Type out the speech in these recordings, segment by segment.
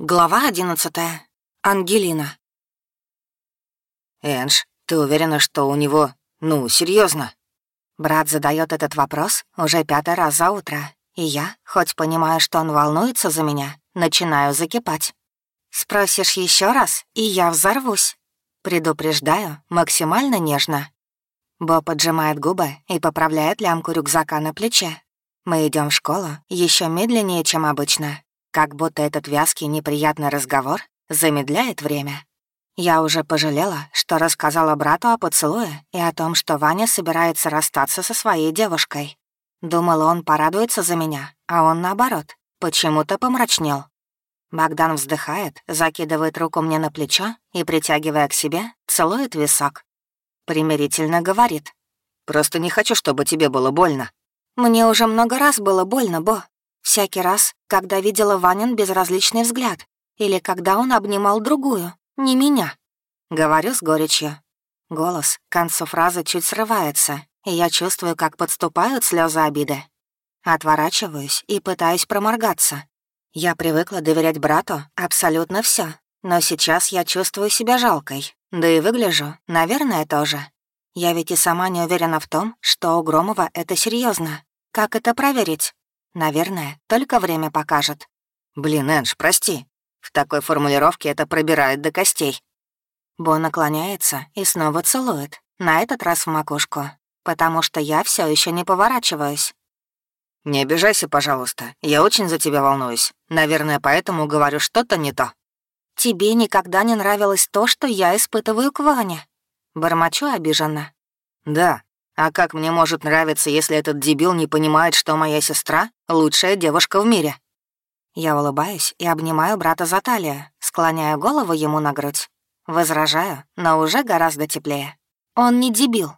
Глава одиннадцатая. Ангелина. «Энж, ты уверена, что у него... Ну, серьезно? Брат задает этот вопрос уже пятый раз за утро, и я, хоть понимаю, что он волнуется за меня, начинаю закипать. Спросишь еще раз, и я взорвусь. Предупреждаю, максимально нежно. Бо поджимает губы и поправляет лямку рюкзака на плече. Мы идем в школу еще медленнее, чем обычно, как будто этот вязкий неприятный разговор замедляет время. Я уже пожалела, что рассказала брату о поцелуе и о том, что Ваня собирается расстаться со своей девушкой. Думала, он порадуется за меня, а он, наоборот, почему-то помрачнел. Богдан вздыхает, закидывает руку мне на плечо и, притягивая к себе, целует висок. Примирительно говорит. «Просто не хочу, чтобы тебе было больно». «Мне уже много раз было больно, Бо. Всякий раз, когда видела Ванин безразличный взгляд, или когда он обнимал другую, не меня. Говорю с горечью. Голос к концу фразы чуть срывается, и я чувствую, как подступают слезы обиды. Отворачиваюсь и пытаюсь проморгаться. Я привыкла доверять брату абсолютно все, но сейчас я чувствую себя жалкой, да и выгляжу, наверное, тоже. Я ведь и сама не уверена в том, что у Громова это серьезно. Как это проверить? Наверное, только время покажет. Блин, Энж, прости. В такой формулировке это пробирает до костей. Бо наклоняется и снова целует, на этот раз в макушку, потому что я все еще не поворачиваюсь. «Не обижайся, пожалуйста. Я очень за тебя волнуюсь. Наверное, поэтому говорю что-то не то». «Тебе никогда не нравилось то, что я испытываю к Ване?» Бормочу обиженно. «Да, а как мне может нравиться, если этот дебил не понимает, что моя сестра — лучшая девушка в мире?» Я улыбаюсь и обнимаю брата за талию, склоняю голову ему на грудь. Возражаю, но уже гораздо теплее. Он не дебил.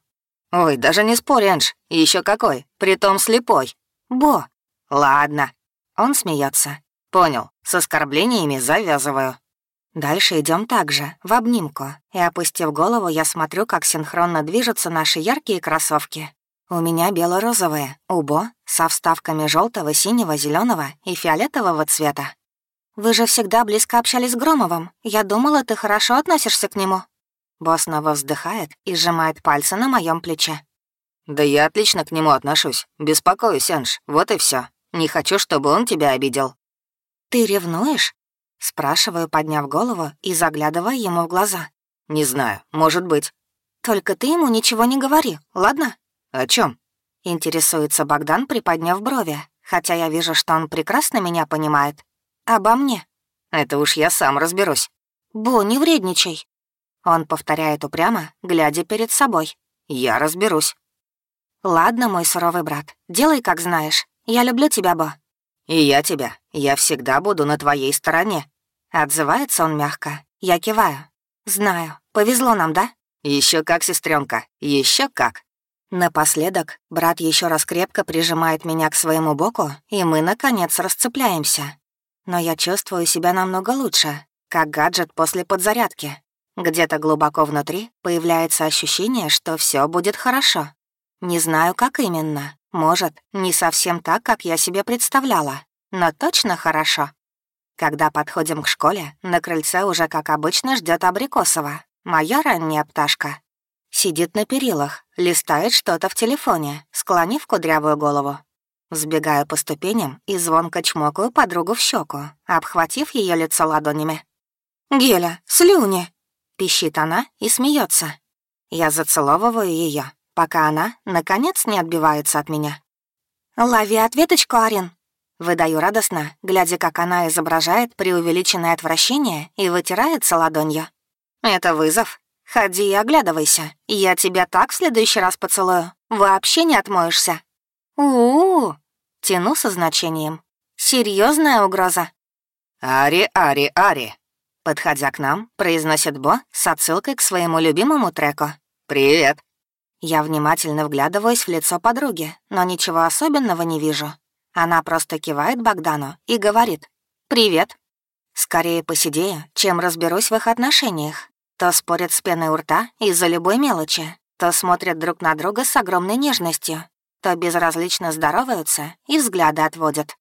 «Ой, даже не спорь, Энж. Еще какой, притом слепой». «Бо». «Ладно». Он смеется. «Понял, с оскорблениями завязываю». Дальше идем так же, в обнимку, и, опустив голову, я смотрю, как синхронно движутся наши яркие кроссовки. У меня бело-розовые, убо, со вставками желтого, синего, зеленого и фиолетового цвета. Вы же всегда близко общались с Громовым. Я думала, ты хорошо относишься к нему. Босс снова вздыхает и сжимает пальцы на моем плече. «Да я отлично к нему отношусь. Беспокоюсь, Энж, вот и все. Не хочу, чтобы он тебя обидел». «Ты ревнуешь?» Спрашиваю, подняв голову и заглядывая ему в глаза. «Не знаю, может быть». «Только ты ему ничего не говори, ладно?» «О чем? Интересуется Богдан, приподняв брови, хотя я вижу, что он прекрасно меня понимает. «Обо мне». «Это уж я сам разберусь». «Бо, не вредничай». Он повторяет упрямо, глядя перед собой. «Я разберусь». «Ладно, мой суровый брат, делай, как знаешь. Я люблю тебя, Бо». «И я тебя. Я всегда буду на твоей стороне». Отзывается он мягко. Я киваю. «Знаю. Повезло нам, да?» Еще как, сестренка, еще как». Напоследок брат еще раз крепко прижимает меня к своему боку, и мы, наконец, расцепляемся. Но я чувствую себя намного лучше, как гаджет после подзарядки. Где-то глубоко внутри появляется ощущение, что все будет хорошо. Не знаю, как именно, может, не совсем так, как я себе представляла, но точно хорошо. Когда подходим к школе, на крыльце уже, как обычно, ждет Абрикосова, моя ранняя пташка. Сидит на перилах, листает что-то в телефоне, склонив кудрявую голову. Взбегаю по ступеням и звонко чмокаю подругу в щеку, обхватив ее лицо ладонями. «Геля, слюни!» — пищит она и смеется. Я зацеловываю ее, пока она, наконец, не отбивается от меня. «Лови ответочку, Арин!» Выдаю радостно, глядя, как она изображает преувеличенное отвращение и вытирается ладонью. «Это вызов. Ходи и оглядывайся. Я тебя так в следующий раз поцелую. Вообще не отмоешься». «У-у-у!» — тяну со значением. Серьезная угроза?» «Ари, Ари, Ари!» Подходя к нам, произносит Бо с отсылкой к своему любимому треку. «Привет!» Я внимательно вглядываюсь в лицо подруги, но ничего особенного не вижу. Она просто кивает Богдану и говорит «Привет». Скорее посидею, чем разберусь в их отношениях. То спорят с пеной у рта из-за любой мелочи, то смотрят друг на друга с огромной нежностью, то безразлично здороваются и взгляды отводят.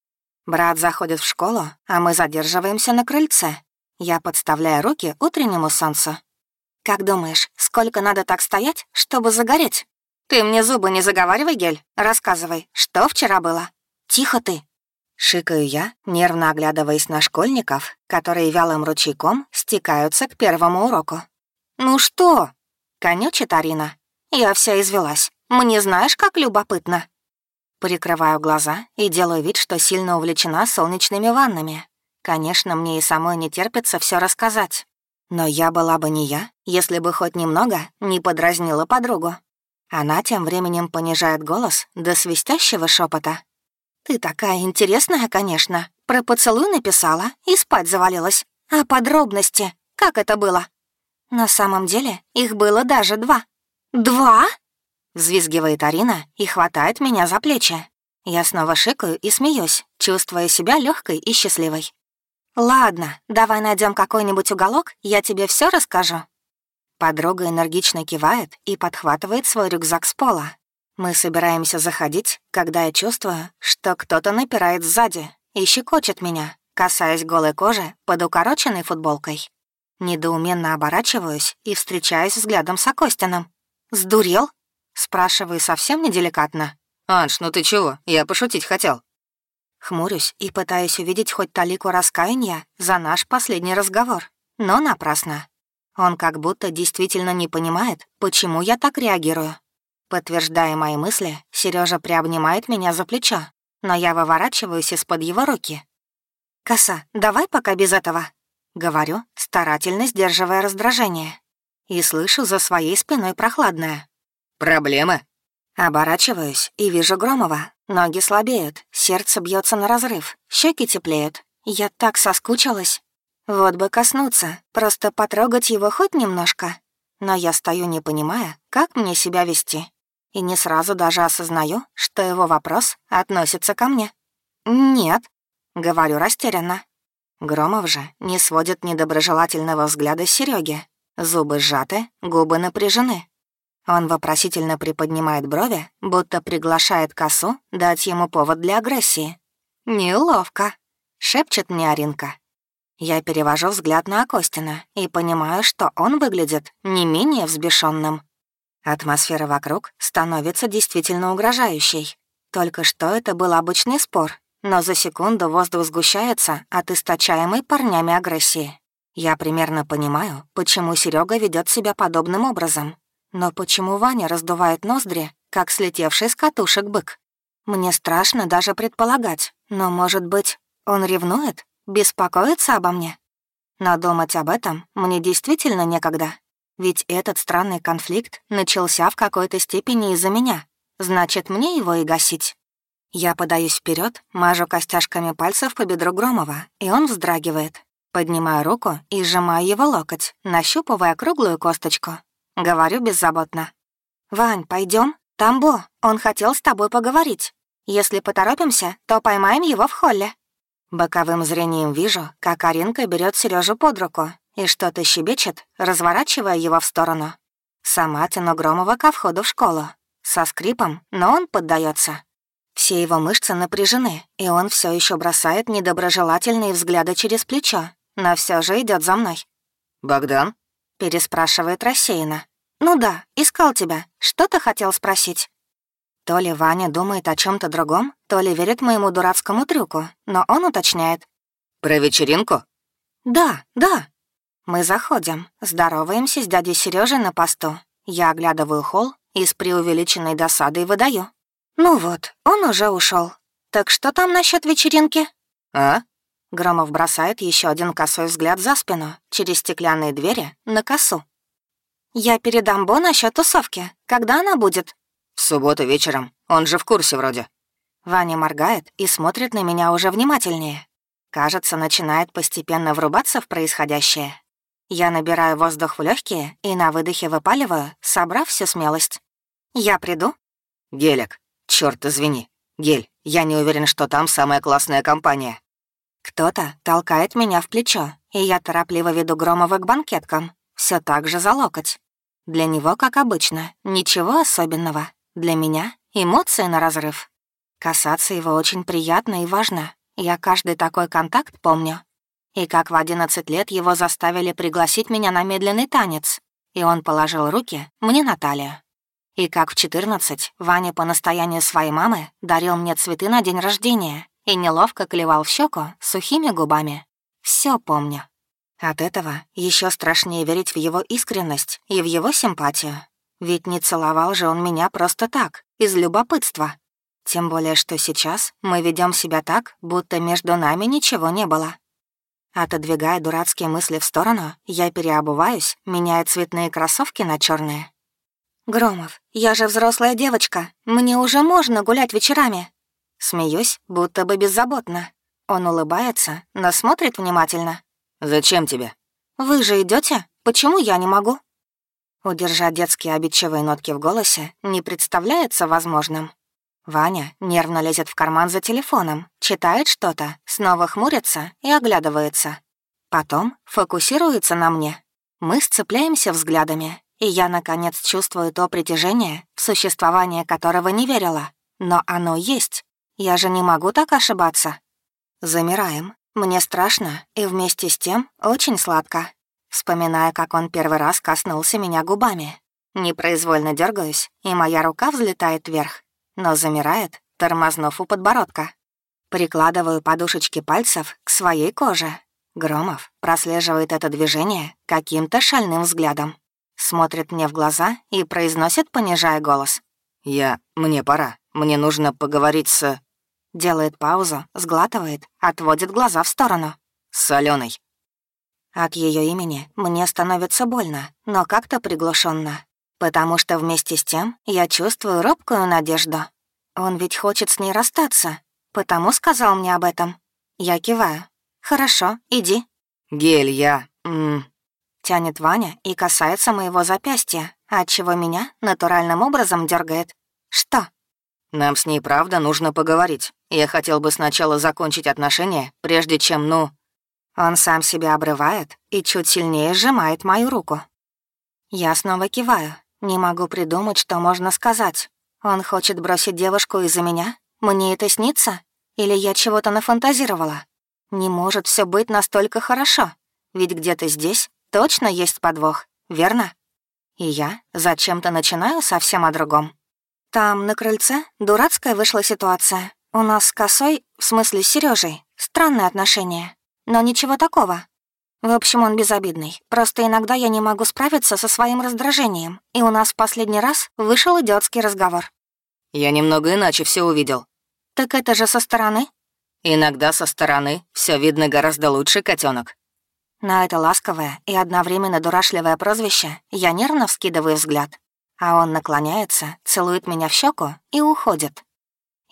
Брат заходит в школу, а мы задерживаемся на крыльце. Я подставляю руки утреннему солнцу. «Как думаешь, сколько надо так стоять, чтобы загореть?» «Ты мне зубы не заговаривай, Гель. Рассказывай, что вчера было?» «Тихо ты!» Шикаю я, нервно оглядываясь на школьников, которые вялым ручейком стекаются к первому уроку. «Ну что?» — конючит Арина. «Я вся извелась. Мне знаешь, как любопытно?» Прикрываю глаза и делаю вид, что сильно увлечена солнечными ваннами. Конечно, мне и самой не терпится все рассказать. Но я была бы не я, если бы хоть немного не подразнила подругу. Она тем временем понижает голос до свистящего шепота. «Ты такая интересная, конечно. Про поцелуй написала и спать завалилась. А подробности? Как это было?» «На самом деле их было даже два». «Два?» Взвизгивает Арина и хватает меня за плечи. Я снова шикаю и смеюсь, чувствуя себя легкой и счастливой. «Ладно, давай найдем какой-нибудь уголок, я тебе все расскажу». Подруга энергично кивает и подхватывает свой рюкзак с пола. Мы собираемся заходить, когда я чувствую, что кто-то напирает сзади и щекочет меня, касаясь голой кожи под укороченной футболкой. Недоуменно оборачиваюсь и встречаюсь взглядом с Акостином. «Сдурел?» Спрашиваю совсем неделикатно. «Анж, ну ты чего? Я пошутить хотел». Хмурюсь и пытаюсь увидеть хоть талику раскаяния за наш последний разговор. Но напрасно. Он как будто действительно не понимает, почему я так реагирую. Подтверждая мои мысли, Сережа приобнимает меня за плечо, но я выворачиваюсь из-под его руки. «Коса, давай пока без этого», — говорю, старательно сдерживая раздражение. И слышу за своей спиной прохладное. «Проблемы?» Оборачиваюсь и вижу Громова. Ноги слабеют, сердце бьется на разрыв, щеки теплеют. Я так соскучилась. Вот бы коснуться, просто потрогать его хоть немножко. Но я стою, не понимая, как мне себя вести. И не сразу даже осознаю, что его вопрос относится ко мне. «Нет», — говорю растерянно. Громов же не сводит недоброжелательного взгляда с Серёги. Зубы сжаты, губы напряжены. Он вопросительно приподнимает брови, будто приглашает косу дать ему повод для агрессии. «Неловко», — шепчет мне Аринка. Я перевожу взгляд на Акостина и понимаю, что он выглядит не менее взбешенным. Атмосфера вокруг становится действительно угрожающей. Только что это был обычный спор, но за секунду воздух сгущается от источаемой парнями агрессии. Я примерно понимаю, почему Серега ведет себя подобным образом. Но почему Ваня раздувает ноздри, как слетевший с катушек бык? Мне страшно даже предполагать, но, может быть, он ревнует, беспокоится обо мне? Но думать об этом мне действительно некогда. Ведь этот странный конфликт начался в какой-то степени из-за меня. Значит, мне его и гасить. Я подаюсь вперед, мажу костяшками пальцев по бедру Громова, и он вздрагивает. Поднимаю руку и сжимаю его локоть, нащупывая круглую косточку. Говорю беззаботно. «Вань, пойдем? Тамбо, он хотел с тобой поговорить. Если поторопимся, то поймаем его в холле». Боковым зрением вижу, как Аринка берет Сережу под руку и что-то щебечет, разворачивая его в сторону. Сама тяну Громова ко входу в школу. Со скрипом, но он поддается. Все его мышцы напряжены, и он все еще бросает недоброжелательные взгляды через плечо, но все же идет за мной. «Богдан?» Переспрашивает рассеянно. «Ну да, искал тебя. Что ты хотел спросить?» То ли Ваня думает о чем то другом, то ли верит моему дурацкому трюку, но он уточняет. «Про вечеринку?» «Да, да». Мы заходим, здороваемся с дядей Сережей на посту. Я оглядываю холл и с преувеличенной досадой выдаю. «Ну вот, он уже ушел. Так что там насчет вечеринки?» «А?» Громов бросает еще один косой взгляд за спину, через стеклянные двери, на косу. «Я передам Бо насчет тусовки. Когда она будет?» «В субботу вечером. Он же в курсе вроде». Ваня моргает и смотрит на меня уже внимательнее. Кажется, начинает постепенно врубаться в происходящее. Я набираю воздух в легкие и на выдохе выпаливаю, собрав всю смелость. «Я приду?» «Гелик, черт, извини. Гель, я не уверен, что там самая классная компания. Кто-то толкает меня в плечо, и я торопливо веду Громова к банкеткам, все так же за локоть. Для него, как обычно, ничего особенного. Для меня — эмоции на разрыв. Касаться его очень приятно и важно. Я каждый такой контакт помню. И как в 11 лет его заставили пригласить меня на медленный танец, и он положил руки мне на талию. И как в 14 Ваня по настоянию своей мамы дарил мне цветы на день рождения и неловко клевал в щеку сухими губами. Все помню. От этого еще страшнее верить в его искренность и в его симпатию. Ведь не целовал же он меня просто так, из любопытства. Тем более, что сейчас мы ведем себя так, будто между нами ничего не было. Отодвигая дурацкие мысли в сторону, я переобуваюсь, меняя цветные кроссовки на черные. «Громов, я же взрослая девочка, мне уже можно гулять вечерами». Смеюсь, будто бы беззаботно. Он улыбается, но смотрит внимательно. «Зачем тебе?» «Вы же идете? Почему я не могу?» Удержать детские обидчивые нотки в голосе не представляется возможным. Ваня нервно лезет в карман за телефоном, читает что-то, снова хмурится и оглядывается. Потом фокусируется на мне. Мы сцепляемся взглядами, и я, наконец, чувствую то притяжение, в существование которого не верила. Но оно есть. Я же не могу так ошибаться. Замираем. Мне страшно, и вместе с тем очень сладко. Вспоминая, как он первый раз коснулся меня губами. Непроизвольно дергаюсь, и моя рука взлетает вверх но замирает, тормознув у подбородка. Прикладываю подушечки пальцев к своей коже. Громов прослеживает это движение каким-то шальным взглядом. Смотрит мне в глаза и произносит, понижая голос. «Я... мне пора. Мне нужно поговорить с...» Делает паузу, сглатывает, отводит глаза в сторону. «С Алёной». От ее имени мне становится больно, но как-то приглушенно потому что вместе с тем я чувствую робкую надежду. Он ведь хочет с ней расстаться, потому сказал мне об этом. Я киваю. «Хорошо, иди». «Гель, я...» м -м. Тянет Ваня и касается моего запястья, отчего меня натуральным образом дергает. «Что?» «Нам с ней правда нужно поговорить. Я хотел бы сначала закончить отношения, прежде чем, ну...» Он сам себя обрывает и чуть сильнее сжимает мою руку. Я снова киваю, не могу придумать, что можно сказать. Он хочет бросить девушку из-за меня? Мне это снится? Или я чего-то нафантазировала? Не может все быть настолько хорошо. Ведь где-то здесь точно есть подвох, верно? И я зачем-то начинаю совсем о другом. Там, на крыльце, дурацкая вышла ситуация. У нас с косой, в смысле с Сережей, странные отношения. Но ничего такого. В общем, он безобидный. Просто иногда я не могу справиться со своим раздражением, и у нас в последний раз вышел идиотский разговор. Я немного иначе все увидел. Так это же со стороны? Иногда со стороны все видно гораздо лучше, котенок. На это ласковое и одновременно дурашливое прозвище я нервно вскидываю взгляд, а он наклоняется, целует меня в щеку и уходит.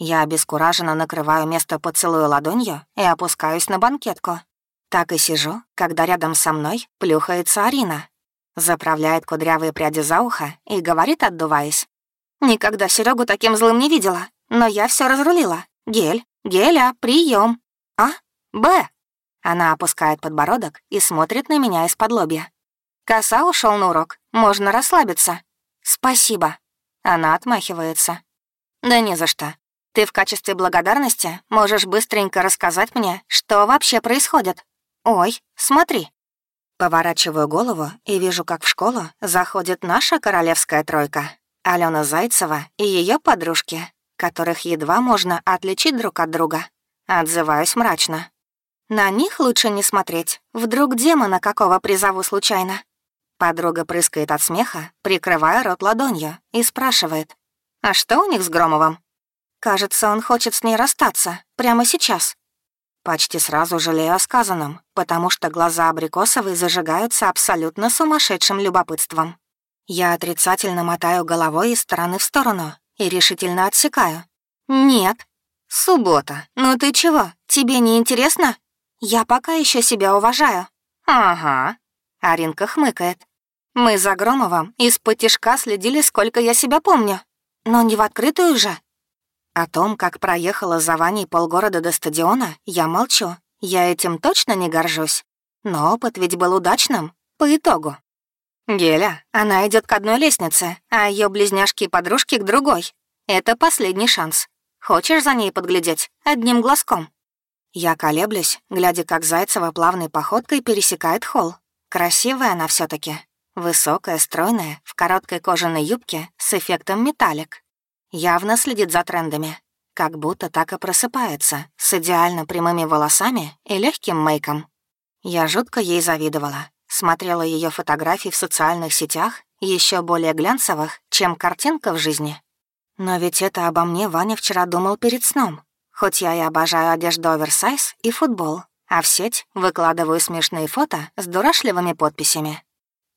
Я обескураженно накрываю место поцелуя ладонью и опускаюсь на банкетку, так и сижу, когда рядом со мной плюхается Арина. Заправляет кудрявые пряди за ухо и говорит, отдуваясь. «Никогда Серегу таким злым не видела, но я все разрулила. Гель, геля, прием. А? Б». Она опускает подбородок и смотрит на меня из-под лобья. «Коса ушел на урок, можно расслабиться». «Спасибо». Она отмахивается. «Да не за что. Ты в качестве благодарности можешь быстренько рассказать мне, что вообще происходит. «Ой, смотри». Поворачиваю голову и вижу, как в школу заходит наша королевская тройка. Алена Зайцева и ее подружки, которых едва можно отличить друг от друга. Отзываюсь мрачно. На них лучше не смотреть. Вдруг демона какого призову случайно. Подруга прыскает от смеха, прикрывая рот ладонью, и спрашивает. «А что у них с Громовым?» Кажется, он хочет с ней расстаться. Прямо сейчас. Почти сразу жалею о сказанном, потому что глаза Абрикосовой зажигаются абсолютно сумасшедшим любопытством. Я отрицательно мотаю головой из стороны в сторону и решительно отсекаю. «Нет». «Суббота. Ну ты чего? Тебе не интересно?» «Я пока еще себя уважаю». «Ага». Аринка хмыкает. «Мы за Громовым из-под следили, сколько я себя помню. Но не в открытую же. О том, как проехала за Ваней полгорода до стадиона, я молчу. Я этим точно не горжусь. Но опыт ведь был удачным, по итогу. Геля, она идет к одной лестнице, а ее близняшки-подружки к другой. Это последний шанс. Хочешь за ней подглядеть? Одним глазком. Я колеблюсь, глядя, как Зайцева плавной походкой пересекает холл. Красивая она все таки Высокая, стройная, в короткой кожаной юбке с эффектом металлик. Явно следит за трендами. Как будто так и просыпается, с идеально прямыми волосами и легким мейком. Я жутко ей завидовала. Смотрела ее фотографии в социальных сетях, еще более глянцевых, чем картинка в жизни. Но ведь это обо мне Ваня вчера думал перед сном. Хоть я и обожаю одежду оверсайз и футбол, а в сеть выкладываю смешные фото с дурашливыми подписями.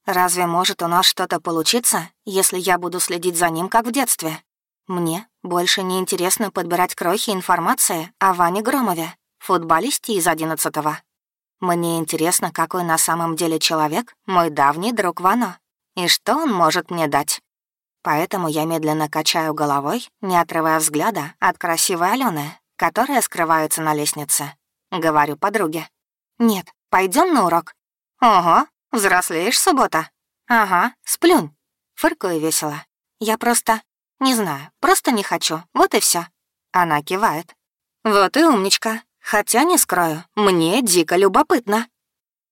Разве может у нас что-то получиться, если я буду следить за ним, как в детстве? Мне больше не интересно подбирать крохи информации о Ване Громове, футболисте из одиннадцатого. Мне интересно, какой на самом деле человек мой давний друг Вано, и что он может мне дать. Поэтому я медленно качаю головой, не отрывая взгляда от красивой Алены, которая скрывается на лестнице. Говорю подруге. «Нет, пойдем на урок». «Ого, Взрослеешь, суббота? Ага, сплюнь. Фыркаю весело. Я просто... Не знаю, просто не хочу, вот и все. Она кивает. Вот и умничка. Хотя не скрою, мне дико любопытно.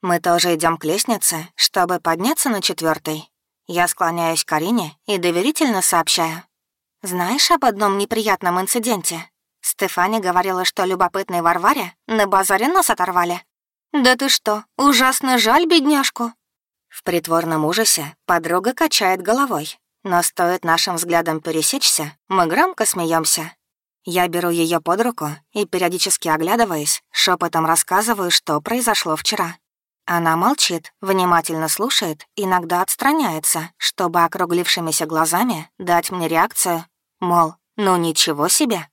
Мы тоже идем к лестнице, чтобы подняться на четвертой. Я склоняюсь к Карине и доверительно сообщаю. «Знаешь об одном неприятном инциденте? Стефани говорила, что любопытной Варваре на базаре нос оторвали. «Да ты что, ужасно жаль бедняжку!» В притворном ужасе подруга качает головой, но стоит нашим взглядом пересечься, мы громко смеемся. Я беру ее под руку и, периодически оглядываясь, шепотом рассказываю, что произошло вчера. Она молчит, внимательно слушает, иногда отстраняется, чтобы округлившимися глазами дать мне реакцию, мол, ну ничего себе.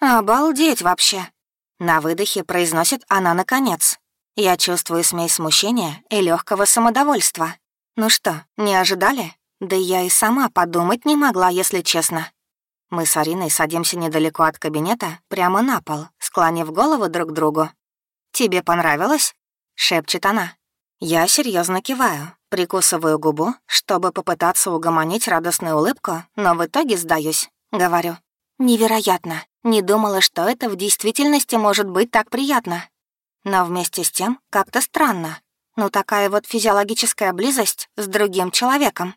«Обалдеть вообще!» На выдохе произносит она наконец, я чувствую смесь смущения и легкого самодовольства. Ну что, не ожидали? Да я и сама подумать не могла, если честно. Мы с Ариной садимся недалеко от кабинета, прямо на пол, склонив голову друг к другу. «Тебе понравилось?» — шепчет она. Я серьезно киваю, прикусываю губу, чтобы попытаться угомонить радостную улыбку, но в итоге сдаюсь. Говорю, «Невероятно. Не думала, что это в действительности может быть так приятно. Но вместе с тем как-то странно. Ну, такая вот физиологическая близость с другим человеком.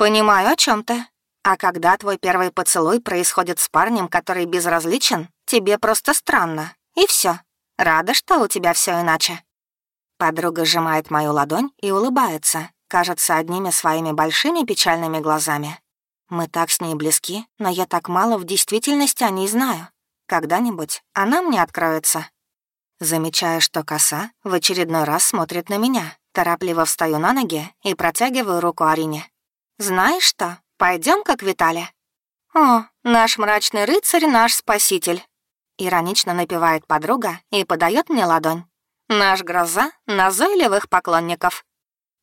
Понимаю, о чем ты. А когда твой первый поцелуй происходит с парнем, который безразличен, тебе просто странно. И все. Рада, что у тебя все иначе. Подруга сжимает мою ладонь и улыбается, кажется, одними своими большими печальными глазами. Мы так с ней близки, но я так мало в действительности о ней знаю. Когда-нибудь она мне откроется. Замечая, что коса в очередной раз смотрит на меня, торопливо встаю на ноги и протягиваю руку Арине. «Знаешь что, пойдем как Витали?» «О, наш мрачный рыцарь, наш спаситель!» Иронично напевает подруга и подает мне ладонь. «Наш гроза назойливых поклонников!»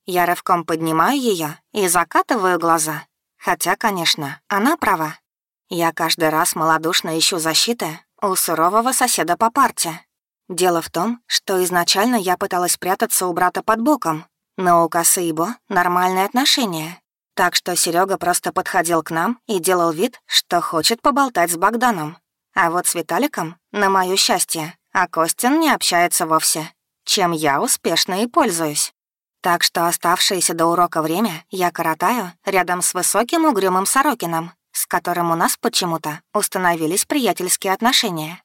Я рывком поднимаю ее и закатываю глаза. Хотя, конечно, она права. Я каждый раз малодушно ищу защиты у сурового соседа по парте, Дело в том, что изначально я пыталась прятаться у брата под боком, но у Косы и Бо нормальные отношения. Так что Серега просто подходил к нам и делал вид, что хочет поболтать с Богданом. А вот с Виталиком, на моё счастье, а Костин не общается вовсе, чем я успешно и пользуюсь. Так что оставшееся до урока время я коротаю рядом с высоким угрюмым Сорокином, с которым у нас почему-то установились приятельские отношения.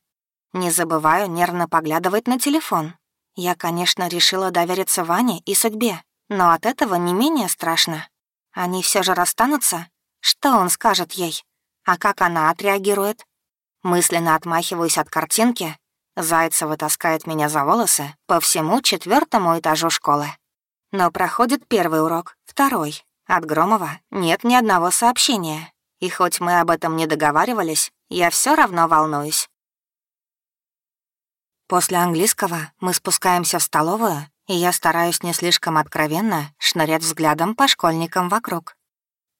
Не забываю нервно поглядывать на телефон. Я, конечно, решила довериться Ване и судьбе, но от этого не менее страшно. Они все же расстанутся? Что он скажет ей? А как она отреагирует? Мысленно отмахиваюсь от картинки. Зайцева таскает меня за волосы по всему четвертому этажу школы. Но проходит первый урок, второй. От Громова нет ни одного сообщения. И хоть мы об этом не договаривались, я все равно волнуюсь. После английского мы спускаемся в столовую, и я стараюсь не слишком откровенно шнырять взглядом по школьникам вокруг.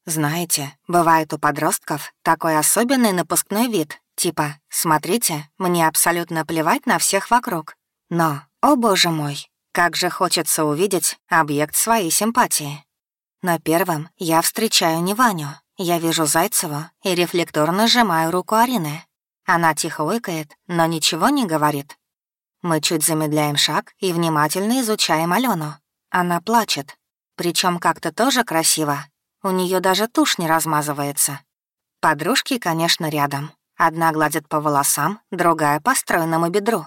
Знаете, бывает у подростков такой особенный напускной вид, типа «смотрите, мне абсолютно плевать на всех вокруг». Но, о боже мой, как же хочется увидеть объект своей симпатии. Но первым я встречаю не Ваню, я вижу Зайцеву и рефлекторно сжимаю руку Арины. Она тихо ойкает, но ничего не говорит. Мы чуть замедляем шаг и внимательно изучаем Алену. Она плачет. Причем как-то тоже красиво. У нее даже тушь не размазывается. Подружки, конечно, рядом. Одна гладит по волосам, другая — по стройному бедру.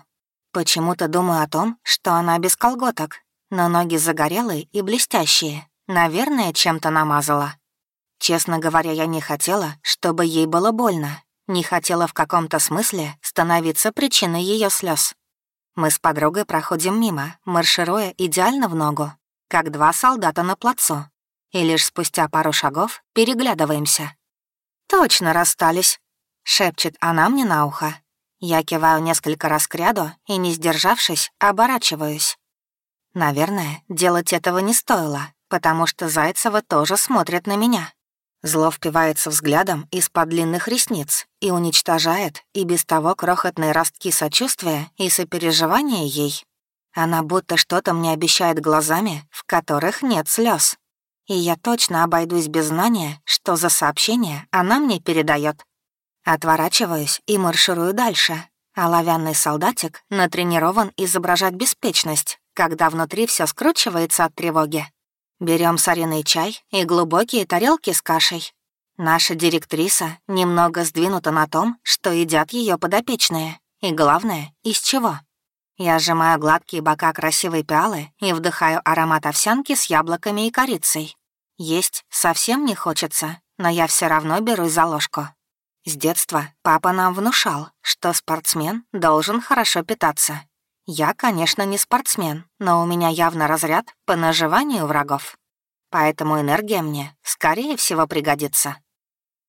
Почему-то думаю о том, что она без колготок, но ноги загорелые и блестящие. Наверное, чем-то намазала. Честно говоря, я не хотела, чтобы ей было больно. Не хотела в каком-то смысле становиться причиной ее слез. Мы с подругой проходим мимо, маршируя идеально в ногу, как два солдата на плацу. И лишь спустя пару шагов переглядываемся. «Точно расстались», — шепчет она мне на ухо. Я киваю несколько раз к ряду и, не сдержавшись, оборачиваюсь. Наверное, делать этого не стоило, потому что Зайцева тоже смотрит на меня. Зло впивается взглядом из-под длинных ресниц и уничтожает и без того крохотные ростки сочувствия и сопереживания ей. Она будто что-то мне обещает глазами, в которых нет слез. И я точно обойдусь без знания, что за сообщение она мне передает. Отворачиваюсь и марширую дальше, а лавянный солдатик натренирован изображать беспечность, когда внутри все скручивается от тревоги. Берем сареный чай и глубокие тарелки с кашей. Наша директриса немного сдвинута на том, что едят ее подопечные. И главное, из чего. Я сжимаю гладкие бока красивой пиалы и вдыхаю аромат овсянки с яблоками и корицей. Есть совсем не хочется, но я все равно берусь за ложку. С детства папа нам внушал, что спортсмен должен хорошо питаться. Я, конечно, не спортсмен, но у меня явно разряд по наживанию врагов. Поэтому энергия мне, скорее всего, пригодится.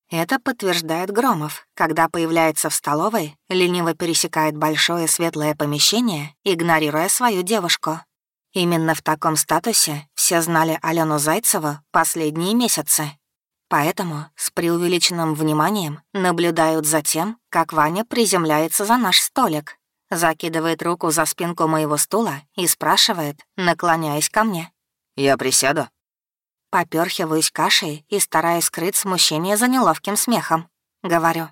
Это подтверждает Громов, когда появляется в столовой, лениво пересекает большое светлое помещение, игнорируя свою девушку. Именно в таком статусе все знали Алену Зайцеву последние месяцы. Поэтому с преувеличенным вниманием наблюдают за тем, как Ваня приземляется за наш столик, Закидывает руку за спинку моего стула и спрашивает, наклоняясь ко мне. «Я присяду?» Попёрхиваюсь кашей и стараюсь скрыть смущение за неловким смехом. Говорю.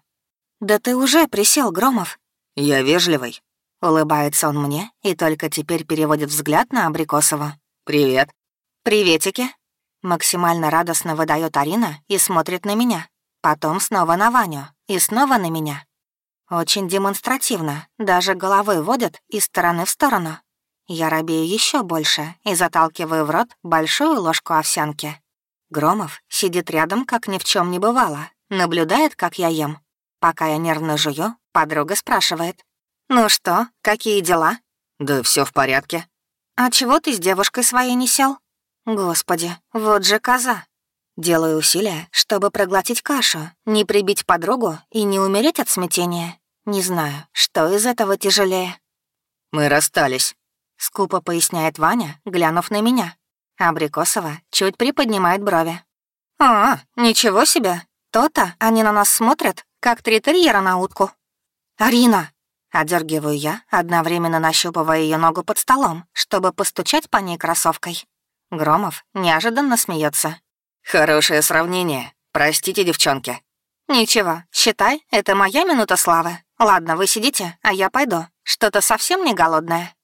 «Да ты уже присел, Громов». «Я вежливый». Улыбается он мне и только теперь переводит взгляд на Абрикосова. «Привет». «Приветики». Максимально радостно выдает Арина и смотрит на меня. Потом снова на Ваню и снова на меня. Очень демонстративно, даже головой водят из стороны в сторону. Я робею еще больше и заталкиваю в рот большую ложку овсянки. Громов сидит рядом, как ни в чем не бывало, наблюдает, как я ем. Пока я нервно жую, подруга спрашивает. «Ну что, какие дела?» «Да все в порядке». «А чего ты с девушкой своей не сел?» «Господи, вот же коза!» Делаю усилия, чтобы проглотить кашу, не прибить подругу и не умереть от смятения. Не знаю, что из этого тяжелее. «Мы расстались», — скупо поясняет Ваня, глянув на меня. Абрикосова чуть приподнимает брови. «А, ничего себе! То-то они на нас смотрят, как три терьера на утку». «Арина!» — одергиваю я, одновременно нащупывая ее ногу под столом, чтобы постучать по ней кроссовкой. Громов неожиданно смеется. «Хорошее сравнение. Простите, девчонки». «Ничего, считай, это моя минута славы. Ладно, вы сидите, а я пойду. Что-то совсем не голодное».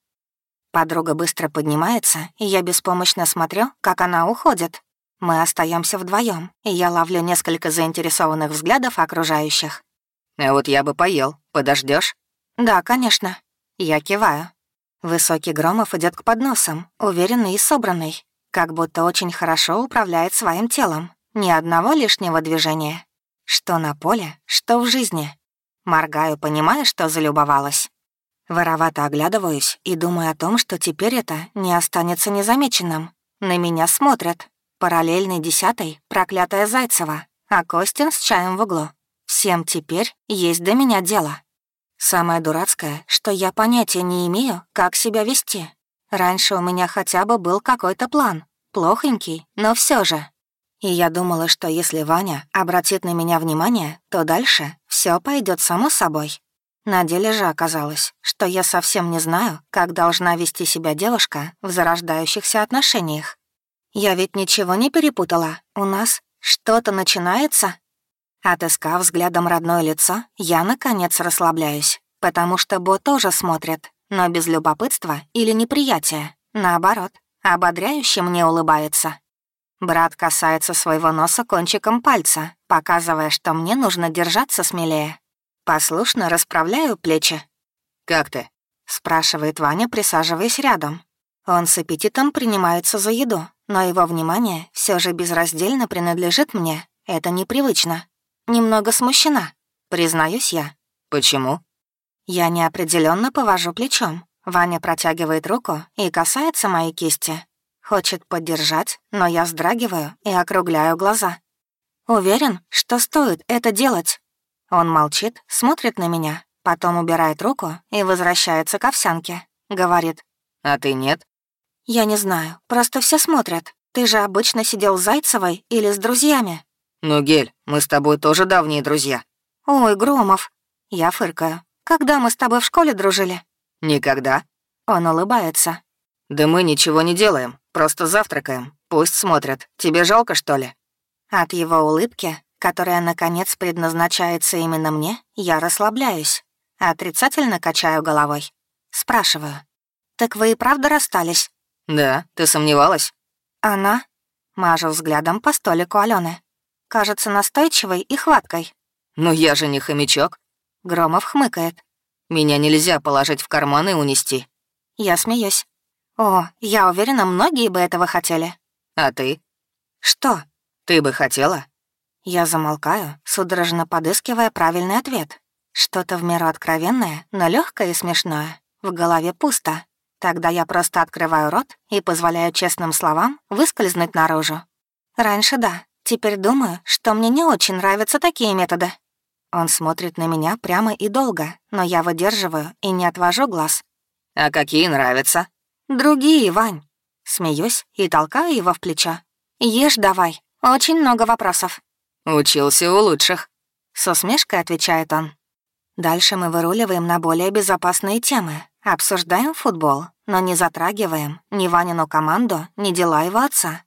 Подруга быстро поднимается, и я беспомощно смотрю, как она уходит. Мы остаемся вдвоем, и я ловлю несколько заинтересованных взглядов окружающих. «А вот я бы поел. Подождешь? «Да, конечно». Я киваю. Высокий Громов идет к подносам, уверенный и собранный как будто очень хорошо управляет своим телом. Ни одного лишнего движения. Что на поле, что в жизни. Моргаю, понимая, что залюбовалась. Воровато оглядываюсь и думаю о том, что теперь это не останется незамеченным. На меня смотрят. Параллельный десятый — проклятая Зайцева, а Костин с чаем в углу. Всем теперь есть до меня дело. Самое дурацкое, что я понятия не имею, как себя вести. Раньше у меня хотя бы был какой-то план. Плохонький, но все же. И я думала, что если Ваня обратит на меня внимание, то дальше все пойдет само собой. На деле же оказалось, что я совсем не знаю, как должна вести себя девушка в зарождающихся отношениях. Я ведь ничего не перепутала. У нас что-то начинается. Отыскав взглядом родное лицо, я, наконец, расслабляюсь, потому что Бо тоже смотрит, но без любопытства или неприятия. Наоборот, ободряюще мне улыбается. Брат касается своего носа кончиком пальца, показывая, что мне нужно держаться смелее. Послушно расправляю плечи. «Как ты?» — спрашивает Ваня, присаживаясь рядом. Он с аппетитом принимается за еду, но его внимание все же безраздельно принадлежит мне. Это непривычно. Немного смущена, признаюсь я. «Почему?» Я неопределенно повожу плечом. Ваня протягивает руку и касается моей кисти. Хочет поддержать, но я вздрагиваю и округляю глаза. Уверен, что стоит это делать. Он молчит, смотрит на меня, потом убирает руку и возвращается к овсянке. Говорит. «А ты нет?» «Я не знаю, просто все смотрят. Ты же обычно сидел с Зайцевой или с друзьями». «Ну, Гель, мы с тобой тоже давние друзья». «Ой, Громов». Я фыркаю. «Когда мы с тобой в школе дружили?» «Никогда». Он улыбается. «Да мы ничего не делаем, просто завтракаем. Пусть смотрят. Тебе жалко, что ли?» От его улыбки, которая, наконец, предназначается именно мне, я расслабляюсь. Отрицательно качаю головой. Спрашиваю. «Так вы и правда расстались?» «Да, ты сомневалась?» «Она?» Мажу взглядом по столику Алены. Кажется настойчивой и хваткой. «Но я же не хомячок». Громов хмыкает. «Меня нельзя положить в карман и унести». Я смеюсь. «О, я уверена, многие бы этого хотели». «А ты?» «Что?» «Ты бы хотела?» Я замолкаю, судорожно подыскивая правильный ответ. Что-то в меру откровенное, но легкое и смешное. В голове пусто. Тогда я просто открываю рот и позволяю честным словам выскользнуть наружу. Раньше да, теперь думаю, что мне не очень нравятся такие методы. Он смотрит на меня прямо и долго, но я выдерживаю и не отвожу глаз. «А какие нравятся?» «Другие, Вань». Смеюсь и толкаю его в плечо. «Ешь давай, очень много вопросов». «Учился у лучших», — с усмешкой отвечает он. Дальше мы выруливаем на более безопасные темы, обсуждаем футбол, но не затрагиваем ни Ванину команду, ни дела его отца.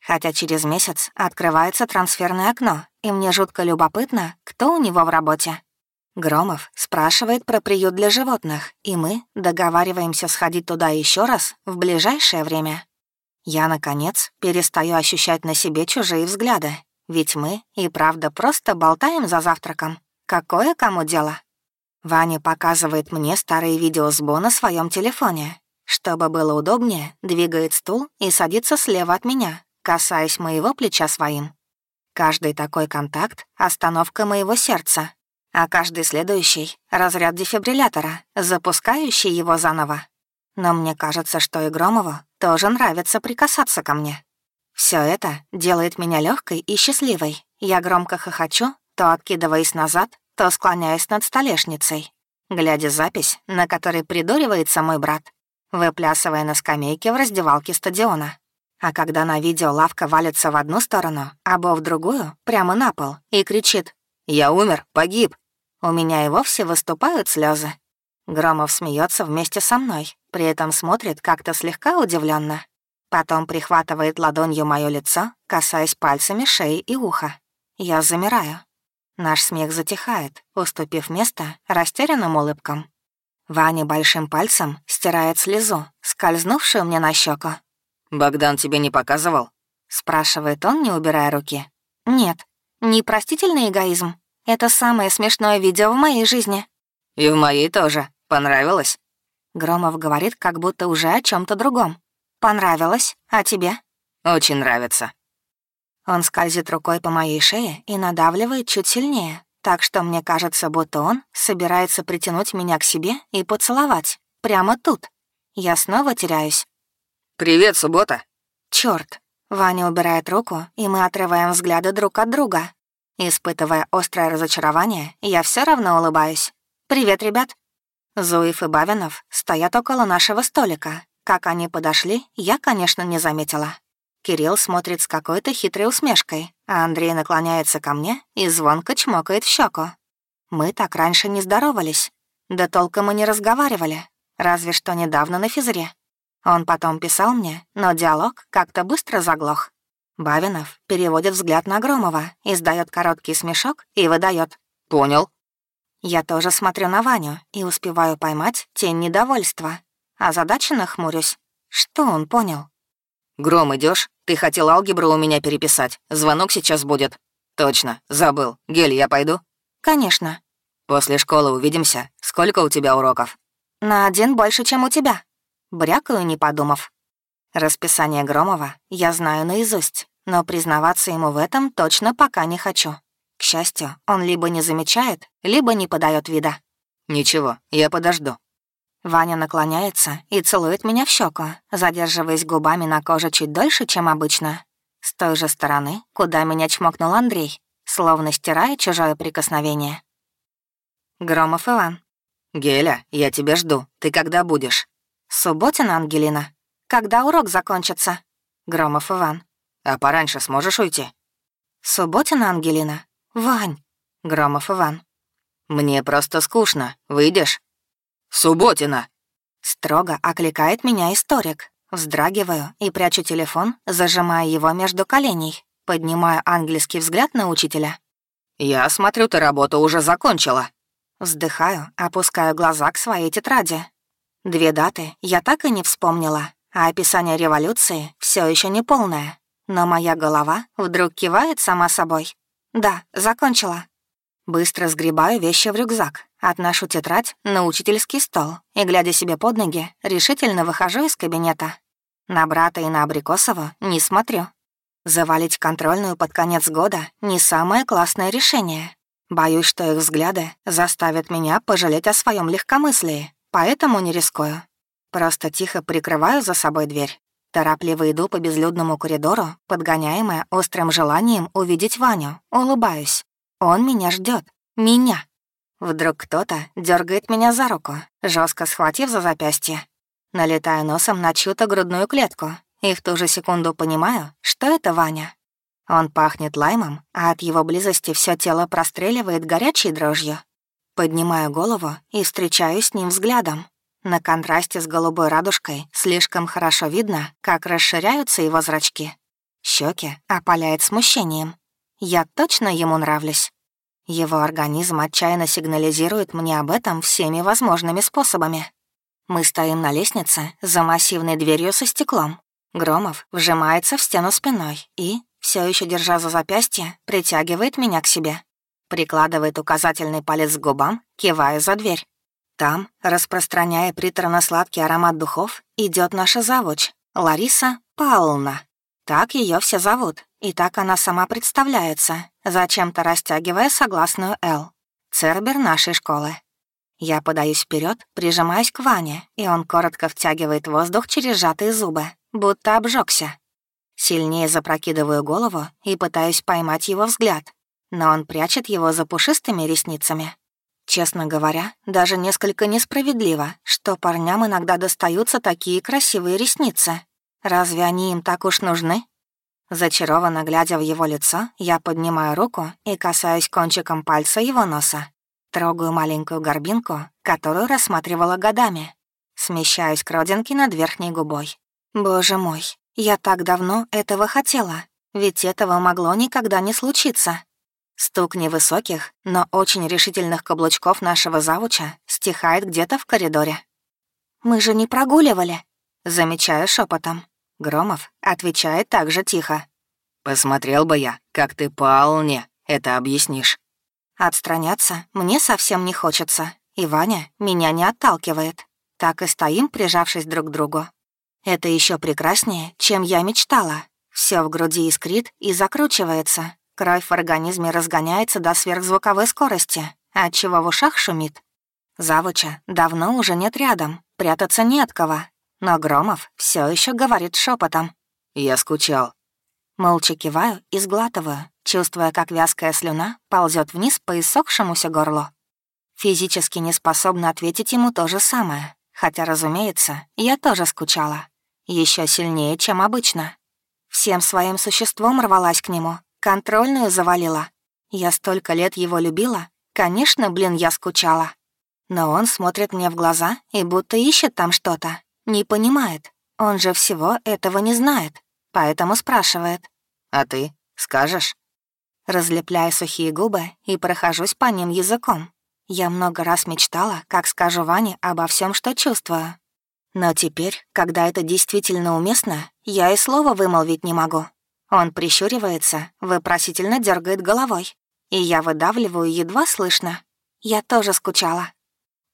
Хотя через месяц открывается трансферное окно, и мне жутко любопытно, кто у него в работе. Громов спрашивает про приют для животных, и мы договариваемся сходить туда еще раз в ближайшее время. Я, наконец, перестаю ощущать на себе чужие взгляды, ведь мы и правда просто болтаем за завтраком. Какое кому дело? Ваня показывает мне старые видео с Бо на своем телефоне. Чтобы было удобнее, двигает стул и садится слева от меня, касаясь моего плеча своим. Каждый такой контакт — остановка моего сердца, а каждый следующий — разряд дефибриллятора, запускающий его заново. Но мне кажется, что и Громову тоже нравится прикасаться ко мне. Все это делает меня легкой и счастливой. Я громко хохочу, то откидываясь назад, то склоняясь над столешницей, глядя запись, на которой придуривается мой брат, выплясывая на скамейке в раздевалке стадиона. А когда на видео лавка валится в одну сторону, а Бо в другую, прямо на пол, и кричит «Я умер, погиб!» У меня и вовсе выступают слезы. Громов смеется вместе со мной, при этом смотрит как-то слегка удивленно. Потом прихватывает ладонью мое лицо, касаясь пальцами шеи и уха. Я замираю. Наш смех затихает, уступив место растерянным улыбкам. Ваня большим пальцем стирает слезу, скользнувшую мне на щеку. «Богдан тебе не показывал?» — спрашивает он, не убирая руки. «Нет, непростительный эгоизм. Это самое смешное видео в моей жизни». «И в моей тоже. Понравилось?» Громов говорит, как будто уже о чем то другом. «Понравилось? А тебе?» «Очень нравится». Он скользит рукой по моей шее и надавливает чуть сильнее, так что мне кажется, будто он собирается притянуть меня к себе и поцеловать. Прямо тут. Я снова теряюсь. «Привет, суббота!» Черт! Ваня убирает руку, и мы отрываем взгляды друг от друга. Испытывая острое разочарование, я все равно улыбаюсь. «Привет, ребят!» Зуев и Бавинов стоят около нашего столика. Как они подошли, я, конечно, не заметила. Кирилл смотрит с какой-то хитрой усмешкой, а Андрей наклоняется ко мне и звонко чмокает в щеку. Мы так раньше не здоровались. Да толком и не разговаривали, разве что недавно на физре. Он потом писал мне, но диалог как-то быстро заглох. Бавинов переводит взгляд на Громова, издает короткий смешок и выдает. «Понял». Я тоже смотрю на Ваню и успеваю поймать тень недовольства. А задача нахмурюсь. Что он понял? «Гром, идешь? Ты хотел алгебру у меня переписать. Звонок сейчас будет». «Точно, забыл. Гель, я пойду?» «Конечно». «После школы увидимся. Сколько у тебя уроков?» «На один больше, чем у тебя». Брякаю, не подумав. Расписание Громова я знаю наизусть, но признаваться ему в этом точно пока не хочу. К счастью, он либо не замечает, либо не подает вида. «Ничего, я подожду». Ваня наклоняется и целует меня в щеку, задерживаясь губами на коже чуть дольше, чем обычно. С той же стороны, куда меня чмокнул Андрей, словно стирая чужое прикосновение. Громов Иван. «Геля, я тебя жду. Ты когда будешь?» «Субботина, Ангелина. Когда урок закончится?» Громов Иван. «А пораньше сможешь уйти?» «Субботина, Ангелина. Вань». Громов Иван. «Мне просто скучно. Выйдешь?» «Субботина!» Строго окликает меня историк. Вздрагиваю и прячу телефон, зажимая его между коленей, поднимая ангельский взгляд на учителя. «Я смотрю, ты работу уже закончила». Вздыхаю, опускаю глаза к своей тетради. Две даты я так и не вспомнила, а описание революции все еще не полное. Но моя голова вдруг кивает сама собой. Да, закончила. Быстро сгребаю вещи в рюкзак, отношу тетрадь на учительский стол и, глядя себе под ноги, решительно выхожу из кабинета. На брата и на Абрикосова не смотрю. Завалить контрольную под конец года — не самое классное решение. Боюсь, что их взгляды заставят меня пожалеть о своем легкомыслии, поэтому не рискую. Просто тихо прикрываю за собой дверь. Торопливо иду по безлюдному коридору, подгоняемая острым желанием увидеть Ваню, улыбаюсь. Он меня ждет, Меня. Вдруг кто-то дергает меня за руку, жестко схватив за запястье. Налетаю носом на чью-то грудную клетку и в ту же секунду понимаю, что это Ваня. Он пахнет лаймом, а от его близости все тело простреливает горячей дрожью. Поднимаю голову и встречаюсь с ним взглядом. На контрасте с голубой радужкой слишком хорошо видно, как расширяются его зрачки. Щеки опаляет смущением. Я точно ему нравлюсь. Его организм отчаянно сигнализирует мне об этом всеми возможными способами. Мы стоим на лестнице за массивной дверью со стеклом. Громов вжимается в стену спиной и, все еще держа за запястье, притягивает меня к себе. Прикладывает указательный палец к губам, кивая за дверь. Там, распространяя приторно-сладкий аромат духов, идет наша завуч, Лариса Павловна. Так ее все зовут, и так она сама представляется, зачем-то растягивая согласную «Л». Цербер нашей школы. Я подаюсь вперед, прижимаюсь к Ване, и он коротко втягивает воздух через сжатые зубы, будто обжегся. Сильнее запрокидываю голову и пытаюсь поймать его взгляд, но он прячет его за пушистыми ресницами. Честно говоря, даже несколько несправедливо, что парням иногда достаются такие красивые ресницы. Разве они им так уж нужны? Зачарованно глядя в его лицо, я поднимаю руку и касаюсь кончиком пальца его носа. Трогаю маленькую горбинку, которую рассматривала годами. Смещаюсь к родинке над верхней губой. Боже мой, я так давно этого хотела, ведь этого могло никогда не случиться. Стук невысоких, но очень решительных каблучков нашего завуча стихает где-то в коридоре. «Мы же не прогуливали», Замечаю шепотом. Громов отвечает так же тихо. «Посмотрел бы я, как ты полне это объяснишь». Отстраняться мне совсем не хочется, и Ваня меня не отталкивает. Так и стоим, прижавшись друг к другу. Это еще прекраснее, чем я мечтала. Все в груди искрит и закручивается. Кровь в организме разгоняется до сверхзвуковой скорости, отчего в ушах шумит. Завуча давно уже нет рядом, прятаться не от кого, но Громов все еще говорит шепотом. «Я скучал». Молча киваю и сглатываю, чувствуя, как вязкая слюна ползет вниз по иссохшемуся горлу. Физически не способна ответить ему то же самое, хотя, разумеется, я тоже скучала. еще сильнее, чем обычно. Всем своим существом рвалась к нему, контрольную завалила. Я столько лет его любила, конечно, блин, я скучала. Но он смотрит мне в глаза и будто ищет там что-то, не понимает. Он же всего этого не знает, поэтому спрашивает. «А ты скажешь?» Разлепляю сухие губы и прохожусь по ним языком. Я много раз мечтала, как скажу Ване обо всем, что чувствую. Но теперь, когда это действительно уместно, я и слова вымолвить не могу. Он прищуривается, вопросительно дергает головой. И я выдавливаю едва слышно. Я тоже скучала.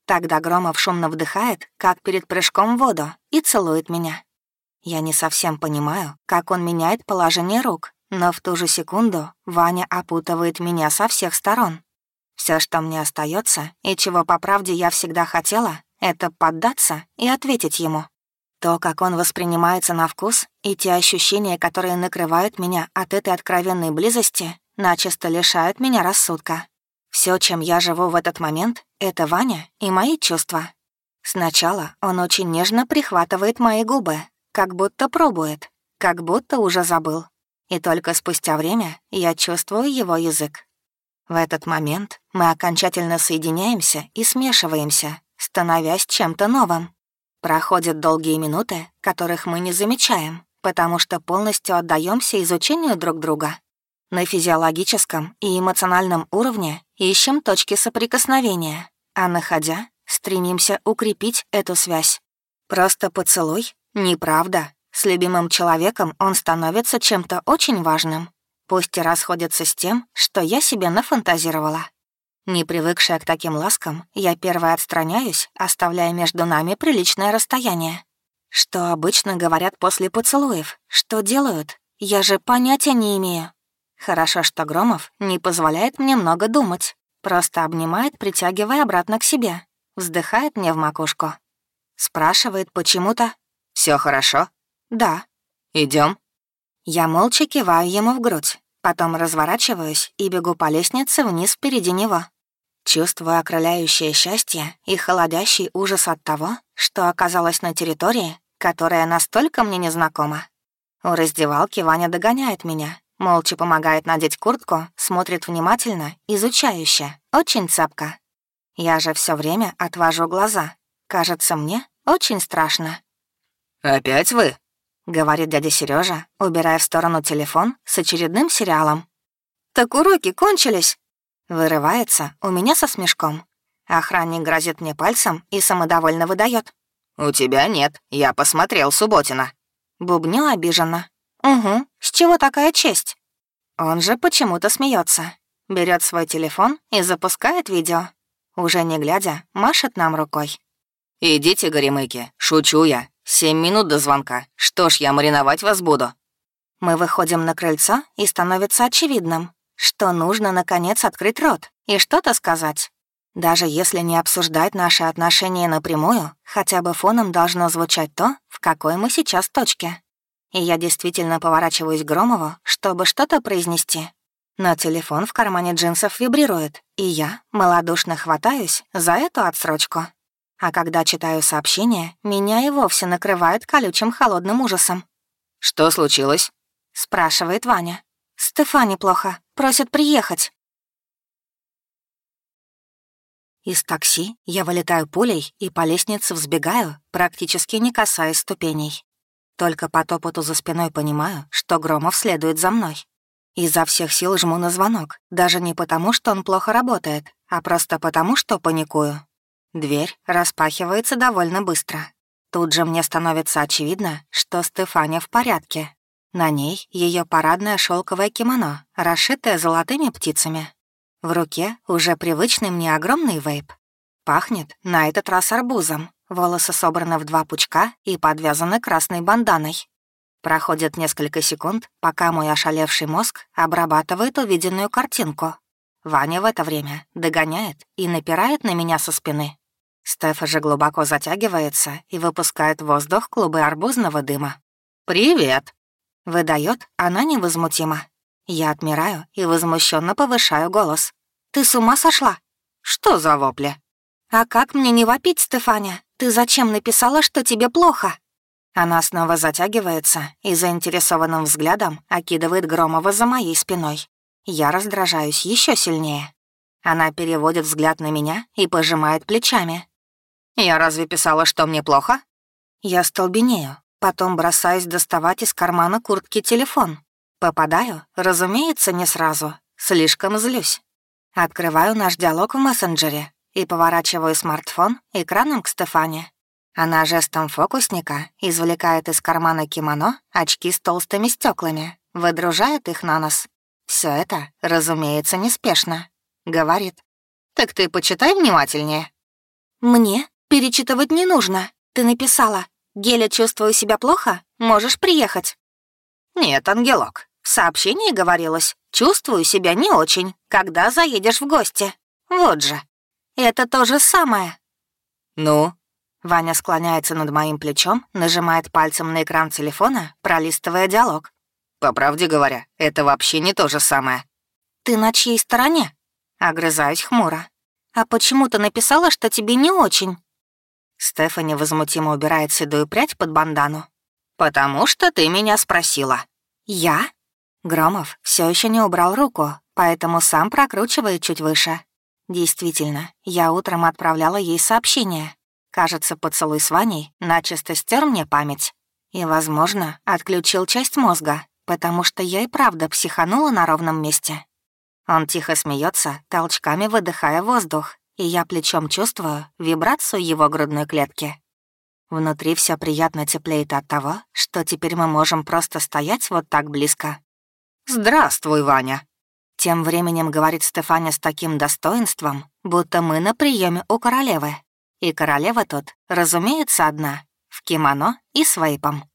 Тогда Громов шумно вдыхает, как перед прыжком в воду, и целует меня. Я не совсем понимаю, как он меняет положение рук, но в ту же секунду Ваня опутывает меня со всех сторон. Все, что мне остается, и чего по правде я всегда хотела, это поддаться и ответить ему. То, как он воспринимается на вкус, и те ощущения, которые накрывают меня от этой откровенной близости, начисто лишают меня рассудка. Все, чем я живу в этот момент, — это Ваня и мои чувства. Сначала он очень нежно прихватывает мои губы, как будто пробует, как будто уже забыл. И только спустя время я чувствую его язык. В этот момент мы окончательно соединяемся и смешиваемся, становясь чем-то новым. Проходят долгие минуты, которых мы не замечаем, потому что полностью отдаемся изучению друг друга. На физиологическом и эмоциональном уровне ищем точки соприкосновения, а находя, стремимся укрепить эту связь. Просто поцелуй — неправда. С любимым человеком он становится чем-то очень важным, пусть и расходится с тем, что я себе нафантазировала. Не привыкшая к таким ласкам, я первой отстраняюсь, оставляя между нами приличное расстояние. Что обычно говорят после поцелуев? Что делают? Я же понятия не имею. Хорошо, что Громов не позволяет мне много думать. Просто обнимает, притягивая обратно к себе. Вздыхает мне в макушку. Спрашивает почему-то. Все хорошо?» «Да». Идем. Я молча киваю ему в грудь, потом разворачиваюсь и бегу по лестнице вниз впереди него. Чувствую окрыляющее счастье и холодящий ужас от того, что оказалась на территории, которая настолько мне незнакома. У раздевалки Ваня догоняет меня, молча помогает надеть куртку, смотрит внимательно, изучающе, очень цепко. Я же все время отвожу глаза. Кажется, мне очень страшно. «Опять вы?» — говорит дядя Сережа, убирая в сторону телефон с очередным сериалом. «Так уроки кончились!» Вырывается у меня со смешком. Охранник грозит мне пальцем и самодовольно выдает. «У тебя нет, я посмотрел Субботина». Бубню обиженно. «Угу, с чего такая честь?» Он же почему-то смеется, берет свой телефон и запускает видео. Уже не глядя, машет нам рукой. «Идите, горемыки, шучу я. Семь минут до звонка. Что ж, я мариновать вас буду». Мы выходим на крыльцо, и становится очевидным, что нужно, наконец, открыть рот и что-то сказать. Даже если не обсуждать наши отношения напрямую, хотя бы фоном должно звучать то, в какой мы сейчас точке. И я действительно поворачиваюсь к Громову, чтобы что-то произнести. Но телефон в кармане джинсов вибрирует, и я малодушно хватаюсь за эту отсрочку. А когда читаю сообщение, меня и вовсе накрывает колючим холодным ужасом. «Что случилось?» — спрашивает Ваня. «Стефани плохо. Просит приехать». Из такси я вылетаю пулей и по лестнице взбегаю, практически не касаясь ступеней. Только по топоту за спиной понимаю, что Громов следует за мной. Изо всех сил жму на звонок, даже не потому, что он плохо работает, а просто потому, что паникую. Дверь распахивается довольно быстро. Тут же мне становится очевидно, что Стефания в порядке. На ней ее парадное шелковое кимоно, расшитое золотыми птицами. В руке уже привычный мне огромный вейп. Пахнет на этот раз арбузом. Волосы собраны в два пучка и подвязаны красной банданой. Проходит несколько секунд, пока мой ошалевший мозг обрабатывает увиденную картинку. Ваня в это время догоняет и напирает на меня со спины. Стефа же глубоко затягивается и выпускает воздух клубы арбузного дыма. «Привет!» — выдает она невозмутимо. Я отмираю и возмущенно повышаю голос. «Ты с ума сошла?» «Что за вопли?» «А как мне не вопить, Стефаня? Ты зачем написала, что тебе плохо?» Она снова затягивается и заинтересованным взглядом окидывает Громова за моей спиной. Я раздражаюсь еще сильнее. Она переводит взгляд на меня и пожимает плечами. «Я разве писала, что мне плохо?» Я столбенею, потом бросаюсь доставать из кармана куртки телефон. Попадаю, разумеется, не сразу. Слишком злюсь. Открываю наш диалог в мессенджере и поворачиваю смартфон экраном к Стефане. Она жестом фокусника извлекает из кармана кимоно очки с толстыми стеклами, выдружает их на нос. Все это, разумеется, неспешно. Говорит. «Так ты почитай внимательнее». «Мне перечитывать не нужно. Ты написала. Геля, чувствую себя плохо, можешь приехать». «Нет, ангелок, в сообщении говорилось, чувствую себя не очень, когда заедешь в гости. Вот же. Это то же самое». «Ну?» Ваня склоняется над моим плечом, нажимает пальцем на экран телефона, пролистывая диалог. «По правде говоря, это вообще не то же самое». «Ты на чьей стороне?» Огрызаюсь хмуро. «А почему ты написала, что тебе не очень?» Стефани возмутимо убирает седую прядь под бандану. «Потому что ты меня спросила». «Я?» Громов все еще не убрал руку, поэтому сам прокручивает чуть выше. Действительно, я утром отправляла ей сообщение. Кажется, поцелуй с Ваней начисто стер мне память. И, возможно, отключил часть мозга, потому что я и правда психанула на ровном месте. Он тихо смеется, толчками выдыхая воздух, и я плечом чувствую вибрацию его грудной клетки. Внутри все приятно теплеет от того, что теперь мы можем просто стоять вот так близко. «Здравствуй, Ваня!» Тем временем говорит Стефаня с таким достоинством, будто мы на приеме у королевы. И королева тут, разумеется, одна, в кимоно и с вейпом.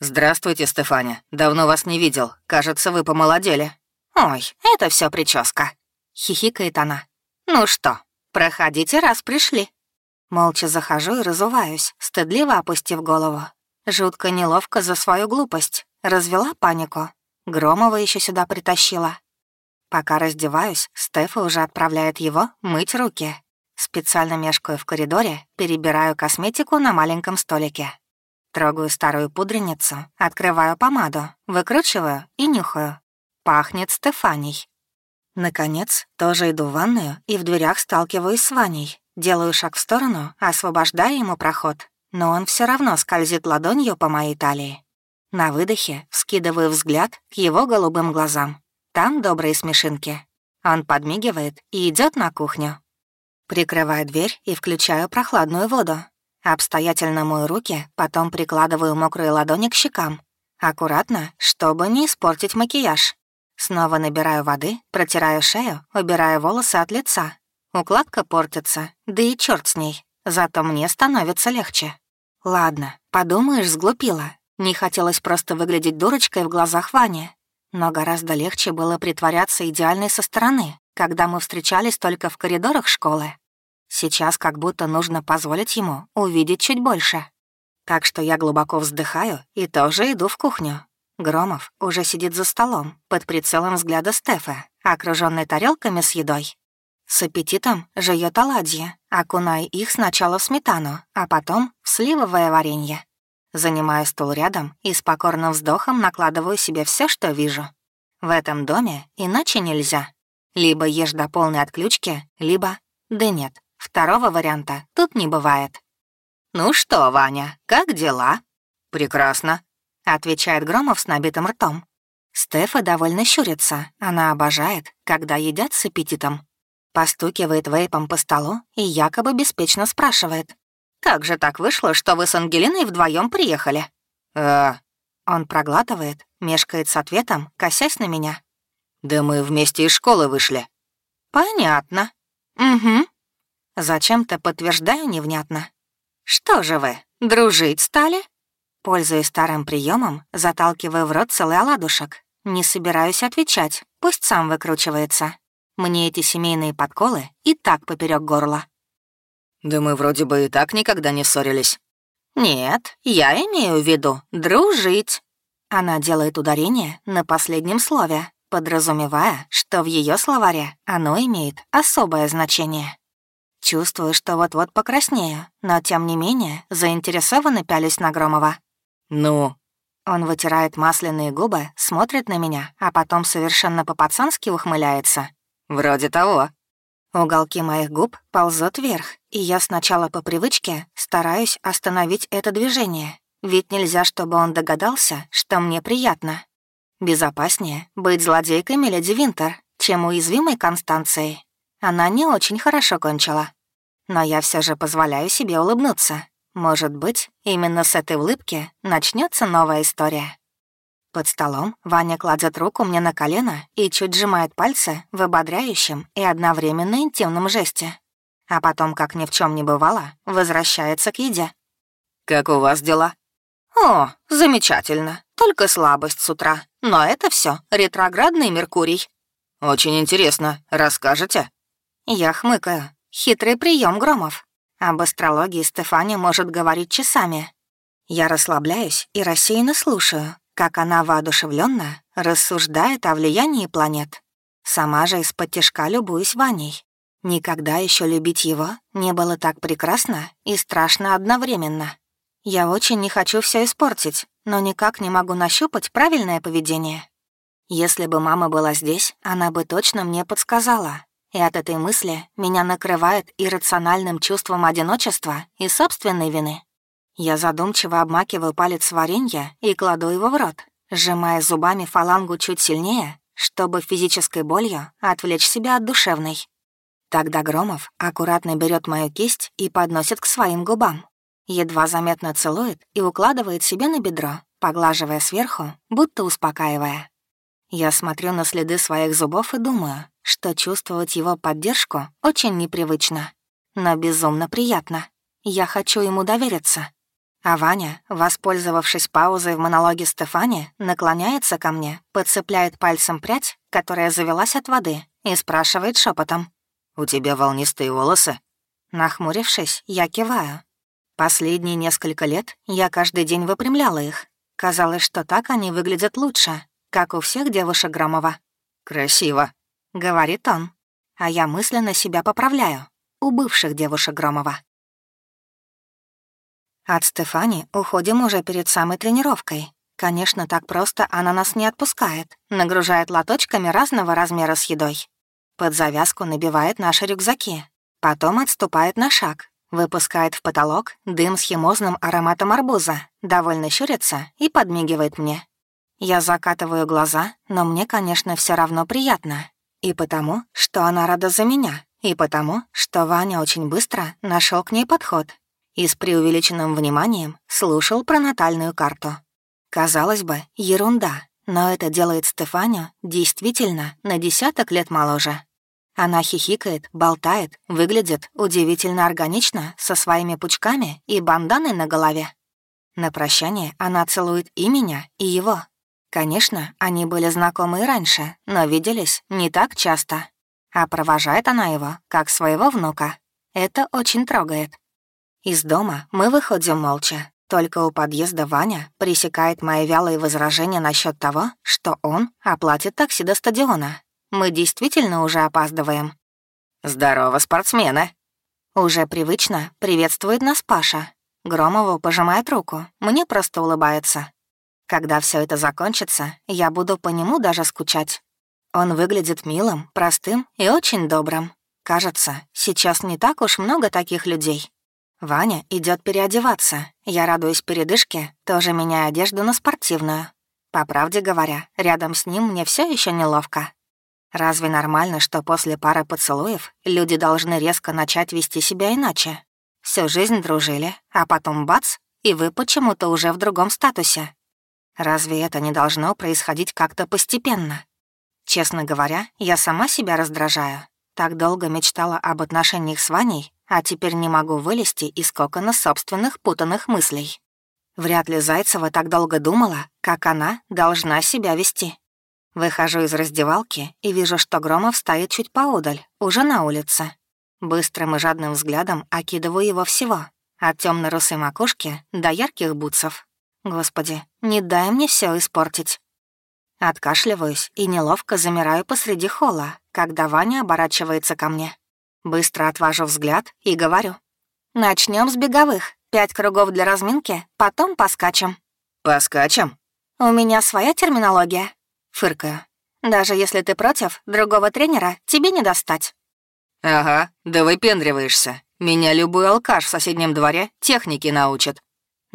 «Здравствуйте, Стефаня. Давно вас не видел. Кажется, вы помолодели». «Ой, это все прическа», — хихикает она. «Ну что, проходите, раз пришли». Молча захожу и разуваюсь, стыдливо опустив голову. Жутко неловко за свою глупость. Развела панику. Громова еще сюда притащила. Пока раздеваюсь, Стефа уже отправляет его мыть руки. Специально мешкаю в коридоре, перебираю косметику на маленьком столике. Трогаю старую пудреницу, открываю помаду, выкручиваю и нюхаю. Пахнет Стефаний. Наконец, тоже иду в ванную и в дверях сталкиваюсь с Ваней. Делаю шаг в сторону, освобождая ему проход, но он все равно скользит ладонью по моей талии. На выдохе вскидываю взгляд к его голубым глазам. Там добрые смешинки. Он подмигивает и идет на кухню. Прикрываю дверь и включаю прохладную воду. Обстоятельно мою руки, потом прикладываю мокрые ладони к щекам. Аккуратно, чтобы не испортить макияж. Снова набираю воды, протираю шею, убираю волосы от лица. Укладка портится, да и черт с ней. Зато мне становится легче. Ладно, подумаешь, сглупила. Не хотелось просто выглядеть дурочкой в глазах Вани. Но гораздо легче было притворяться идеальной со стороны, когда мы встречались только в коридорах школы. Сейчас как будто нужно позволить ему увидеть чуть больше. Так что я глубоко вздыхаю и тоже иду в кухню. Громов уже сидит за столом, под прицелом взгляда Стефа, окружённый тарелками с едой. С аппетитом жует оладьи, окуная их сначала в сметану, а потом в сливовое варенье. Занимаю стул рядом и с покорным вздохом накладываю себе все, что вижу. В этом доме иначе нельзя. Либо ешь до полной отключки, либо... Да нет, второго варианта тут не бывает. «Ну что, Ваня, как дела?» «Прекрасно», — отвечает Громов с набитым ртом. Стефа довольно щурится. Она обожает, когда едят с аппетитом. Постукивает вейпом по столу и якобы беспечно спрашивает. Как же так вышло, что вы с Ангелиной вдвоем приехали?» «Э...» Он проглатывает, мешкает с ответом, косясь на меня. «Да мы вместе из школы вышли». «Понятно. Угу». Зачем-то подтверждаю невнятно. «Что же вы, дружить стали?» Пользуясь старым приемом, заталкиваю в рот целый оладушек. Не собираюсь отвечать, пусть сам выкручивается. Мне эти семейные подколы и так поперек горла. «Да мы вроде бы и так никогда не ссорились». «Нет, я имею в виду дружить». Она делает ударение на последнем слове, подразумевая, что в ее словаре оно имеет особое значение. Чувствую, что вот-вот покраснею, но тем не менее заинтересованно пялюсь на Громова. «Ну?» Он вытирает масляные губы, смотрит на меня, а потом совершенно по-пацански ухмыляется. «Вроде того». Уголки моих губ ползут вверх, и я сначала по привычке стараюсь остановить это движение, ведь нельзя, чтобы он догадался, что мне приятно. Безопаснее быть злодейкой Меледи Винтер, чем уязвимой Констанцией. она не очень хорошо кончила. Но я все же позволяю себе улыбнуться. Может быть, именно с этой улыбки начнется новая история. Под столом Ваня кладет руку мне на колено и чуть сжимает пальцы в ободряющем и одновременно интимном жесте. А потом, как ни в чем не бывало, возвращается к еде. «Как у вас дела?» «О, замечательно. Только слабость с утра. Но это все ретроградный Меркурий». «Очень интересно. Расскажете?» Я хмыкаю. Хитрый прием Громов. Об астрологии Стефания может говорить часами. Я расслабляюсь и рассеянно слушаю, как она воодушевленно рассуждает о влиянии планет. Сама же из-под тяжка любуюсь Ваней. Никогда еще любить его не было так прекрасно и страшно одновременно. Я очень не хочу все испортить, но никак не могу нащупать правильное поведение. Если бы мама была здесь, она бы точно мне подсказала. И от этой мысли меня накрывает иррациональным чувством одиночества и собственной вины. Я задумчиво обмакиваю палец варенья и кладу его в рот, сжимая зубами фалангу чуть сильнее, чтобы физической болью отвлечь себя от душевной. Тогда Громов аккуратно берет мою кисть и подносит к своим губам едва заметно целует и укладывает себе на бедро, поглаживая сверху, будто успокаивая. Я смотрю на следы своих зубов и думаю, что чувствовать его поддержку очень непривычно, но безумно приятно. Я хочу ему довериться. А Ваня, воспользовавшись паузой в монологе Стефани, наклоняется ко мне, подцепляет пальцем прядь, которая завелась от воды, и спрашивает шепотом: «У тебя волнистые волосы?» Нахмурившись, я киваю, Последние несколько лет я каждый день выпрямляла их. Казалось, что так они выглядят лучше, как у всех девушек Громова. «Красиво», — говорит он. А я мысленно себя поправляю. У бывших девушек Громова. От Стефани уходим уже перед самой тренировкой. Конечно, так просто она нас не отпускает. Нагружает лоточками разного размера с едой. Под завязку набивает наши рюкзаки. Потом отступает на шаг, Выпускает в потолок дым с химозным ароматом арбуза, довольно щурится и подмигивает мне. Я закатываю глаза, но мне, конечно, все равно приятно. И потому, что она рада за меня, и потому, что Ваня очень быстро нашел к ней подход и с преувеличенным вниманием слушал про натальную карту. Казалось бы, ерунда, но это делает Стефанию действительно на десяток лет моложе. Она хихикает, болтает, выглядит удивительно органично со своими пучками и банданой на голове. На прощание она целует и меня, и его. Конечно, они были знакомы и раньше, но виделись не так часто. А провожает она его, как своего внука. Это очень трогает. Из дома мы выходим молча. Только у подъезда Ваня пресекает мои вялые возражения насчет того, что он оплатит такси до стадиона, мы действительно уже опаздываем. Здорово, спортсмены. Уже привычно приветствует нас Паша. Громову пожимает руку, мне просто улыбается. Когда все это закончится, я буду по нему даже скучать. Он выглядит милым, простым и очень добрым. Кажется, сейчас не так уж много таких людей. Ваня идет переодеваться. Я радуюсь передышке, тоже меняя одежду на спортивную. По правде говоря, рядом с ним мне все еще неловко. Разве нормально, что после пары поцелуев люди должны резко начать вести себя иначе? Всю жизнь дружили, а потом бац, и вы почему-то уже в другом статусе. Разве это не должно происходить как-то постепенно? Честно говоря, я сама себя раздражаю. Так долго мечтала об отношениях с Ваней, а теперь не могу вылезти из кокона собственных путанных мыслей. Вряд ли Зайцева так долго думала, как она должна себя вести. Выхожу из раздевалки и вижу, что Громов стоит чуть поодаль, уже на улице. Быстрым и жадным взглядом окидываю его всего, от темно русой макушки до ярких бутсов. Господи, не дай мне все испортить. Откашливаюсь и неловко замираю посреди холла, когда Ваня оборачивается ко мне. Быстро отвожу взгляд и говорю. Начнем с беговых. Пять кругов для разминки, потом поскачем». «Поскачем?» «У меня своя терминология. Фыркаю. «Даже если ты против, другого тренера тебе не достать». «Ага, да выпендриваешься. Меня любой алкаш в соседнем дворе техники научит».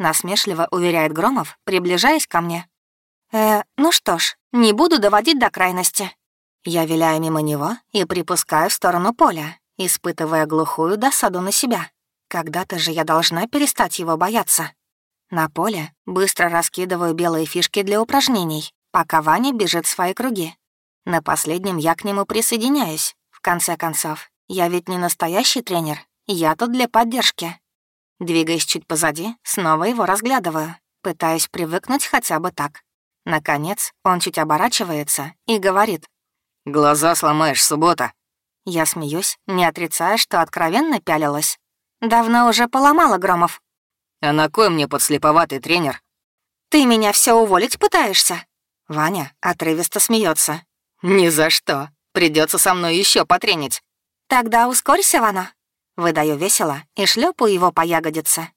Насмешливо уверяет Громов, приближаясь ко мне. «Э, ну что ж, не буду доводить до крайности». Я виляю мимо него и припускаю в сторону поля, испытывая глухую досаду на себя. Когда-то же я должна перестать его бояться. На поле быстро раскидываю белые фишки для упражнений, пока Ваня бежит свои круги. На последнем я к нему присоединяюсь. В конце концов, я ведь не настоящий тренер, я тут для поддержки. Двигаясь чуть позади, снова его разглядываю, пытаясь привыкнуть хотя бы так. Наконец, он чуть оборачивается и говорит. «Глаза сломаешь, суббота». Я смеюсь, не отрицая, что откровенно пялилась. «Давно уже поломала, Громов». «А на кой мне подслеповатый тренер?» «Ты меня все уволить пытаешься?» Ваня отрывисто смеется. «Ни за что. Придется со мной еще потренить». «Тогда ускорься, Вана». Выдаю весело и шлепаю его по ягодице.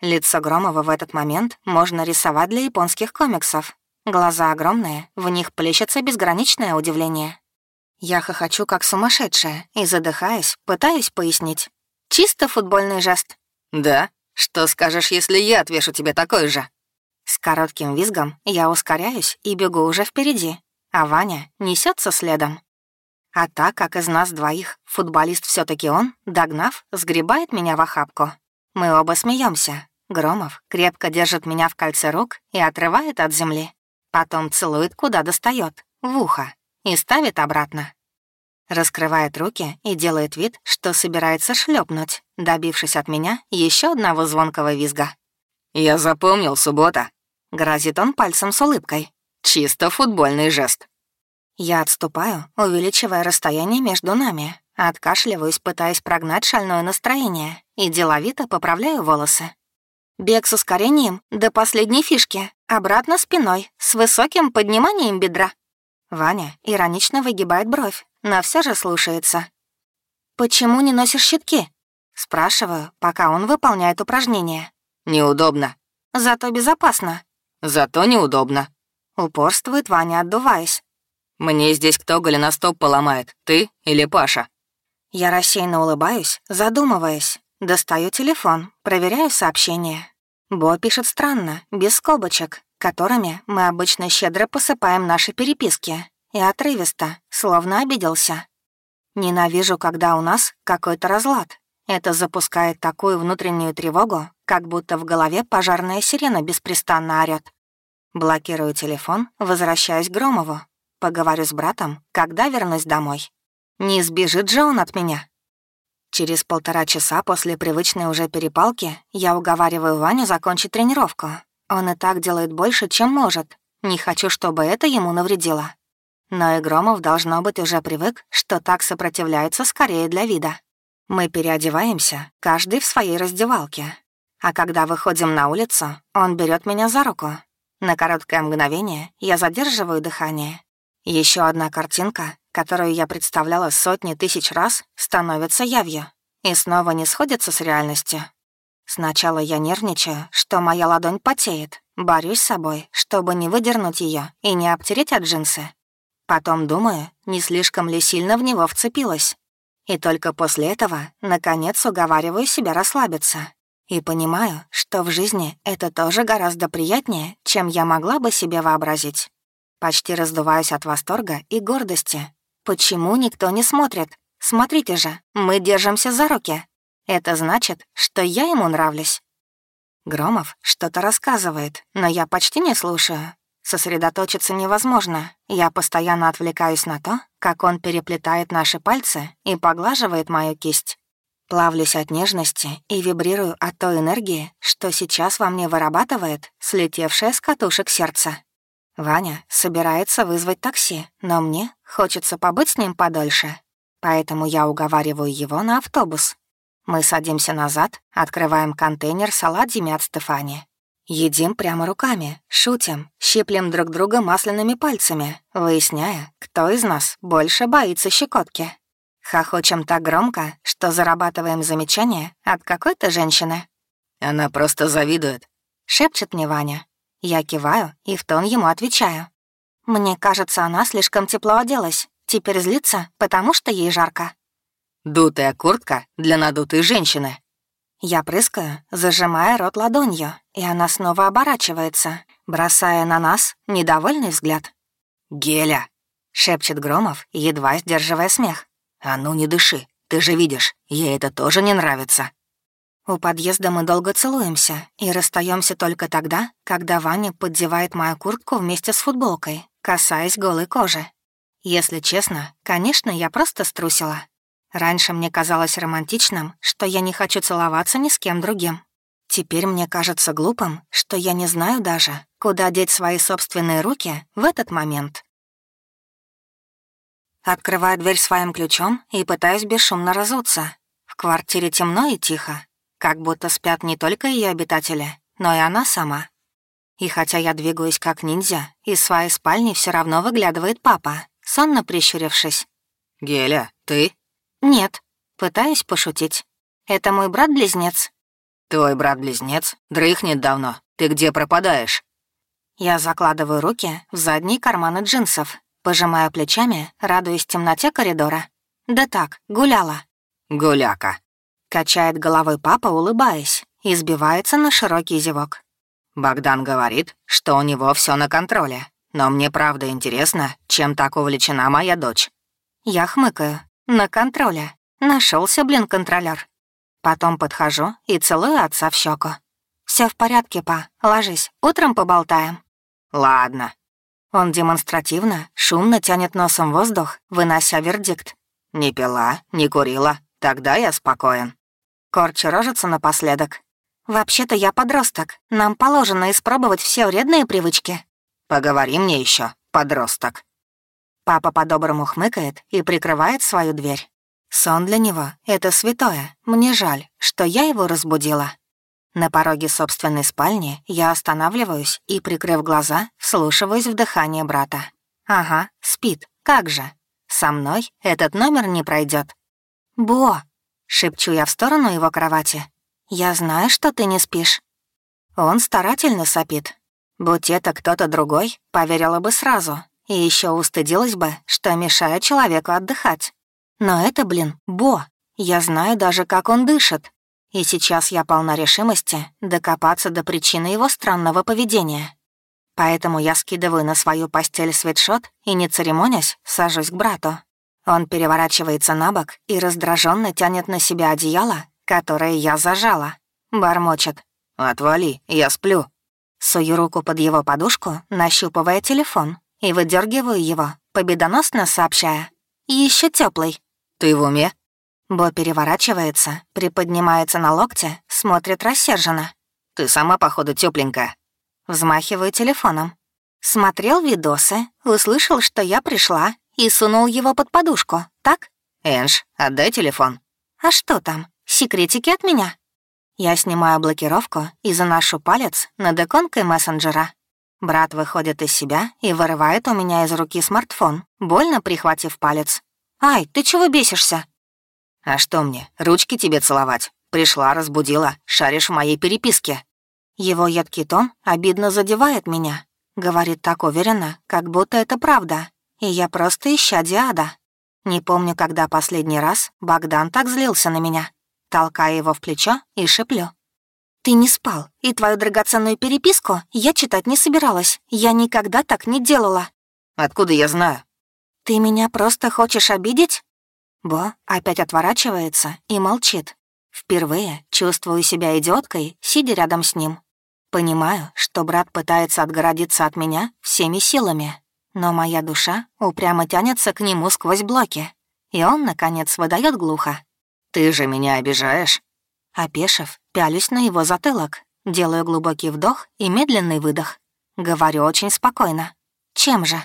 Лицо Громова в этот момент можно рисовать для японских комиксов. Глаза огромные, в них плещется безграничное удивление. Я хохочу как сумасшедшая и, задыхаясь, пытаюсь пояснить. Чисто футбольный жест. «Да? Что скажешь, если я отвешу тебе такой же?» С коротким визгом я ускоряюсь и бегу уже впереди, а Ваня несется следом. А так как из нас двоих футболист все таки он, догнав, сгребает меня в охапку. Мы оба смеемся. Громов крепко держит меня в кольце рук и отрывает от земли. Потом целует, куда достает, в ухо, и ставит обратно. Раскрывает руки и делает вид, что собирается шлепнуть, добившись от меня еще одного звонкого визга. «Я запомнил, суббота», — грозит он пальцем с улыбкой. «Чисто футбольный жест». Я отступаю, увеличивая расстояние между нами, откашливаюсь, пытаясь прогнать шальное настроение, и деловито поправляю волосы. Бег с ускорением до последней фишки, обратно спиной, с высоким подниманием бедра. Ваня иронично выгибает бровь, но все же слушается. «Почему не носишь щитки?» Спрашиваю, пока он выполняет упражнение. «Неудобно». «Зато безопасно». «Зато неудобно». Упорствует Ваня, отдуваясь. «Мне здесь кто голеностоп поломает, ты или Паша?» Я рассеянно улыбаюсь, задумываясь. Достаю телефон, проверяю сообщение. Бо пишет странно, без скобочек, которыми мы обычно щедро посыпаем наши переписки, и отрывисто, словно обиделся. Ненавижу, когда у нас какой-то разлад. Это запускает такую внутреннюю тревогу, как будто в голове пожарная сирена беспрестанно орёт. Блокирую телефон, возвращаюсь к Громову. Поговорю с братом, когда вернусь домой. Не сбежит же он от меня. Через полтора часа после привычной уже перепалки я уговариваю Ваню закончить тренировку. Он и так делает больше, чем может. Не хочу, чтобы это ему навредило. Но и Громов, должно быть, уже привык, что так сопротивляется скорее для вида. Мы переодеваемся, каждый в своей раздевалке. А когда выходим на улицу, он берет меня за руку. На короткое мгновение я задерживаю дыхание еще одна картинка, которую я представляла сотни тысяч раз, становится явью и снова не сходится с реальностью. Сначала я нервничаю, что моя ладонь потеет, борюсь с собой, чтобы не выдернуть ее и не обтереть от джинсы. Потом думаю, не слишком ли сильно в него вцепилась. И только после этого, наконец, уговариваю себя расслабиться. И понимаю, что в жизни это тоже гораздо приятнее, чем я могла бы себе вообразить. Почти раздуваюсь от восторга и гордости. Почему никто не смотрит? Смотрите же, мы держимся за руки. Это значит, что я ему нравлюсь. Громов что-то рассказывает, но я почти не слушаю. Сосредоточиться невозможно. Я постоянно отвлекаюсь на то, как он переплетает наши пальцы и поглаживает мою кисть. Плавлюсь от нежности и вибрирую от той энергии, что сейчас во мне вырабатывает слетевшее с катушек сердце. Ваня собирается вызвать такси, но мне хочется побыть с ним подольше. Поэтому я уговариваю его на автобус. Мы садимся назад, открываем контейнер с оладьями от Стефани. Едим прямо руками, шутим, щиплем друг друга масляными пальцами, выясняя, кто из нас больше боится щекотки. Хохочем так громко, что зарабатываем замечание от какой-то женщины. «Она просто завидует», — шепчет мне Ваня. Я киваю и в тон ему отвечаю. Мне кажется, она слишком тепло оделась. Теперь злится, потому что ей жарко. «Дутая куртка для надутой женщины». Я прыскаю, зажимая рот ладонью, и она снова оборачивается, бросая на нас недовольный взгляд. «Геля!» — шепчет Громов, едва сдерживая смех. «А ну не дыши, ты же видишь, ей это тоже не нравится». У подъезда мы долго целуемся и расстаемся только тогда, когда Ваня поддевает мою куртку вместе с футболкой, касаясь голой кожи. Если честно, конечно, я просто струсила. Раньше мне казалось романтичным, что я не хочу целоваться ни с кем другим. Теперь мне кажется глупым, что я не знаю даже, куда деть свои собственные руки в этот момент. Открываю дверь своим ключом и пытаюсь бесшумно разуться. В квартире темно и тихо, как будто спят не только ее обитатели, но и она сама. И хотя я двигаюсь как ниндзя, из своей спальни все равно выглядывает папа, сонно прищурившись. «Геля, ты?» «Нет», пытаюсь пошутить. «Это мой брат-близнец». «Твой брат-близнец? Дрыхнет давно. Ты где пропадаешь?» Я закладываю руки в задние карманы джинсов, пожимая плечами, радуясь темноте коридора. «Да так, гуляла». «Гуляка», Качает головой папа, улыбаясь, и сбивается на широкий зевок. Богдан говорит, что у него все на контроле. Но мне правда интересно, чем так увлечена моя дочь. Я хмыкаю. На контроле. Нашелся, блин, контролер. Потом подхожу и целую отца в щеку. Все в порядке, па. Ложись, утром поболтаем. Ладно. Он демонстративно, шумно тянет носом воздух, вынося вердикт. Не пила, не курила. Тогда я спокоен. Корчу рожица напоследок. «Вообще-то я подросток. Нам положено испробовать все вредные привычки». «Поговори мне еще, подросток». Папа по-доброму хмыкает и прикрывает свою дверь. Сон для него — это святое. Мне жаль, что я его разбудила. На пороге собственной спальни я останавливаюсь и, прикрыв глаза, вслушиваюсь в дыхание брата. Ага, спит. Как же? Со мной этот номер не пройдет. «Бо!» Шепчу я в сторону его кровати. «Я знаю, что ты не спишь». Он старательно сопит. Будь это кто-то другой, поверила бы сразу. И еще устыдилась бы, что мешает человеку отдыхать. Но это, блин, Бо. Я знаю даже, как он дышит. И сейчас я полна решимости докопаться до причины его странного поведения. Поэтому я скидываю на свою постель свитшот и, не церемонясь, сажусь к брату. Он переворачивается на бок и раздраженно тянет на себя одеяло, которое я зажала. Бормочет. «Отвали, я сплю». Сую руку под его подушку, нащупывая телефон, и выдергиваю его, победоносно сообщая. Еще теплый. «Ты в уме?» Бо переворачивается, приподнимается на локте, смотрит рассерженно. «Ты сама, походу, тепленькая. Взмахиваю телефоном. Смотрел видосы, услышал, что я пришла, и сунул его под подушку, так? «Энж, отдай телефон». «А что там? Секретики от меня?» Я снимаю блокировку и заношу палец над иконкой мессенджера. Брат выходит из себя и вырывает у меня из руки смартфон, больно прихватив палец. «Ай, ты чего бесишься?» «А что мне, ручки тебе целовать? Пришла, разбудила, шаришь в моей переписке». Его едкий тон обидно задевает меня. Говорит так уверенно, как будто это правда и я просто ища Диада. Не помню, когда последний раз Богдан так злился на меня. Толкаю его в плечо и шеплю. «Ты не спал, и твою драгоценную переписку я читать не собиралась. Я никогда так не делала». «Откуда я знаю?» «Ты меня просто хочешь обидеть?» Бо опять отворачивается и молчит. Впервые чувствую себя идиоткой, сидя рядом с ним. Понимаю, что брат пытается отгородиться от меня всеми силами, но моя душа упрямо тянется к нему сквозь блоки, и он, наконец, выдает глухо. «Ты же меня обижаешь?» Опешив, пялюсь на его затылок, делаю глубокий вдох и медленный выдох. Говорю очень спокойно. «Чем же?»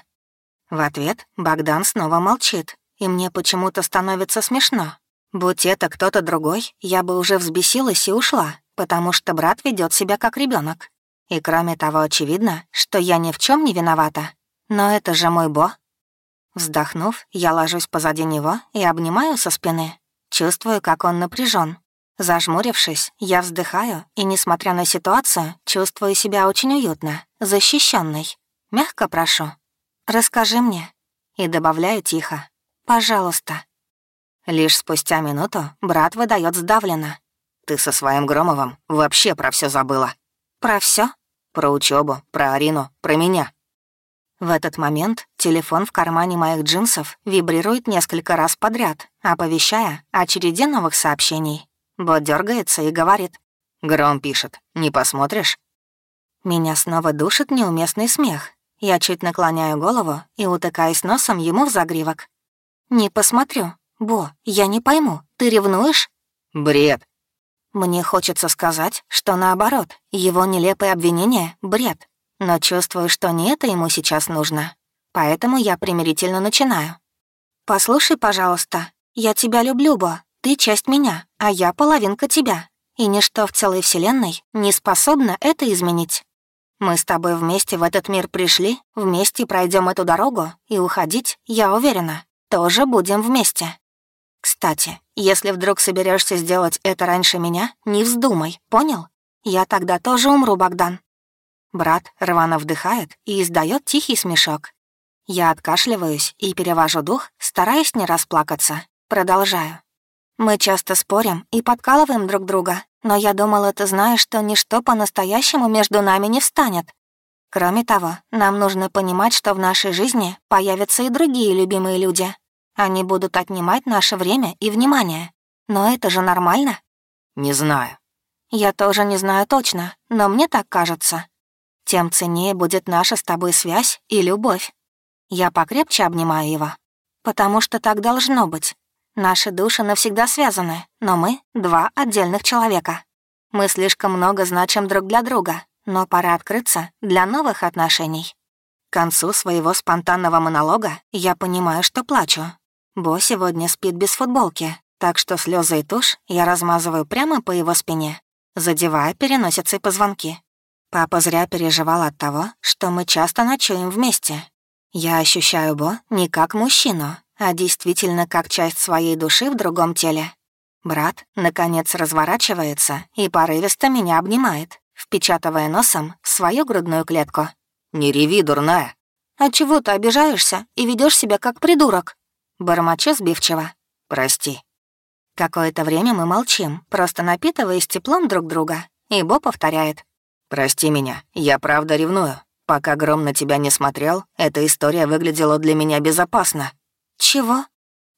В ответ Богдан снова молчит, и мне почему-то становится смешно. Будь это кто-то другой, я бы уже взбесилась и ушла, потому что брат ведет себя как ребенок. И кроме того, очевидно, что я ни в чем не виновата, но это же мой Бо. Вздохнув, я ложусь позади него и обнимаю со спины. Чувствую, как он напряжен. Зажмурившись, я вздыхаю и, несмотря на ситуацию, чувствую себя очень уютно, защищенной. Мягко прошу. «Расскажи мне». И добавляю тихо. «Пожалуйста». Лишь спустя минуту брат выдает сдавленно. «Ты со своим Громовым вообще про все забыла». «Про все? «Про учебу, про Арину, про меня». В этот момент телефон в кармане моих джинсов вибрирует несколько раз подряд, оповещая о череде новых сообщений. Бот дергается и говорит. «Гром пишет. Не посмотришь?» Меня снова душит неуместный смех. Я чуть наклоняю голову и утыкаюсь носом ему в загривок. «Не посмотрю. Бо, я не пойму. Ты ревнуешь?» «Бред». Мне хочется сказать, что наоборот, его нелепое обвинение — бред. Но чувствую, что не это ему сейчас нужно. Поэтому я примирительно начинаю. «Послушай, пожалуйста, я тебя люблю, Бо. Ты часть меня, а я половинка тебя. И ничто в целой вселенной не способно это изменить. Мы с тобой вместе в этот мир пришли, вместе пройдем эту дорогу, и уходить, я уверена, тоже будем вместе. Кстати, если вдруг соберешься сделать это раньше меня, не вздумай, понял? Я тогда тоже умру, Богдан. Брат рвано вдыхает и издает тихий смешок. Я откашливаюсь и перевожу дух, стараясь не расплакаться. Продолжаю. Мы часто спорим и подкалываем друг друга, но я думала, ты знаешь, что ничто по-настоящему между нами не встанет. Кроме того, нам нужно понимать, что в нашей жизни появятся и другие любимые люди. Они будут отнимать наше время и внимание. Но это же нормально? Не знаю. Я тоже не знаю точно, но мне так кажется. Тем ценнее будет наша с тобой связь и любовь. Я покрепче обнимаю его. Потому что так должно быть. Наши души навсегда связаны, но мы — два отдельных человека. Мы слишком много значим друг для друга, но пора открыться для новых отношений. К концу своего спонтанного монолога я понимаю, что плачу. Бо сегодня спит без футболки, так что слезы и тушь я размазываю прямо по его спине, задевая переносицей позвонки. Папа зря переживал от того, что мы часто ночуем вместе. Я ощущаю Бо не как мужчину, а действительно как часть своей души в другом теле. Брат, наконец, разворачивается и порывисто меня обнимает, впечатывая носом в свою грудную клетку. «Не реви, дурная!» «А чего ты обижаешься и ведешь себя как придурок?» Бормочу сбивчиво. «Прости». Какое-то время мы молчим, просто напитываясь теплом друг друга, и Бо повторяет. «Прости меня, я правда ревную. Пока Гром на тебя не смотрел, эта история выглядела для меня безопасно. «Чего?»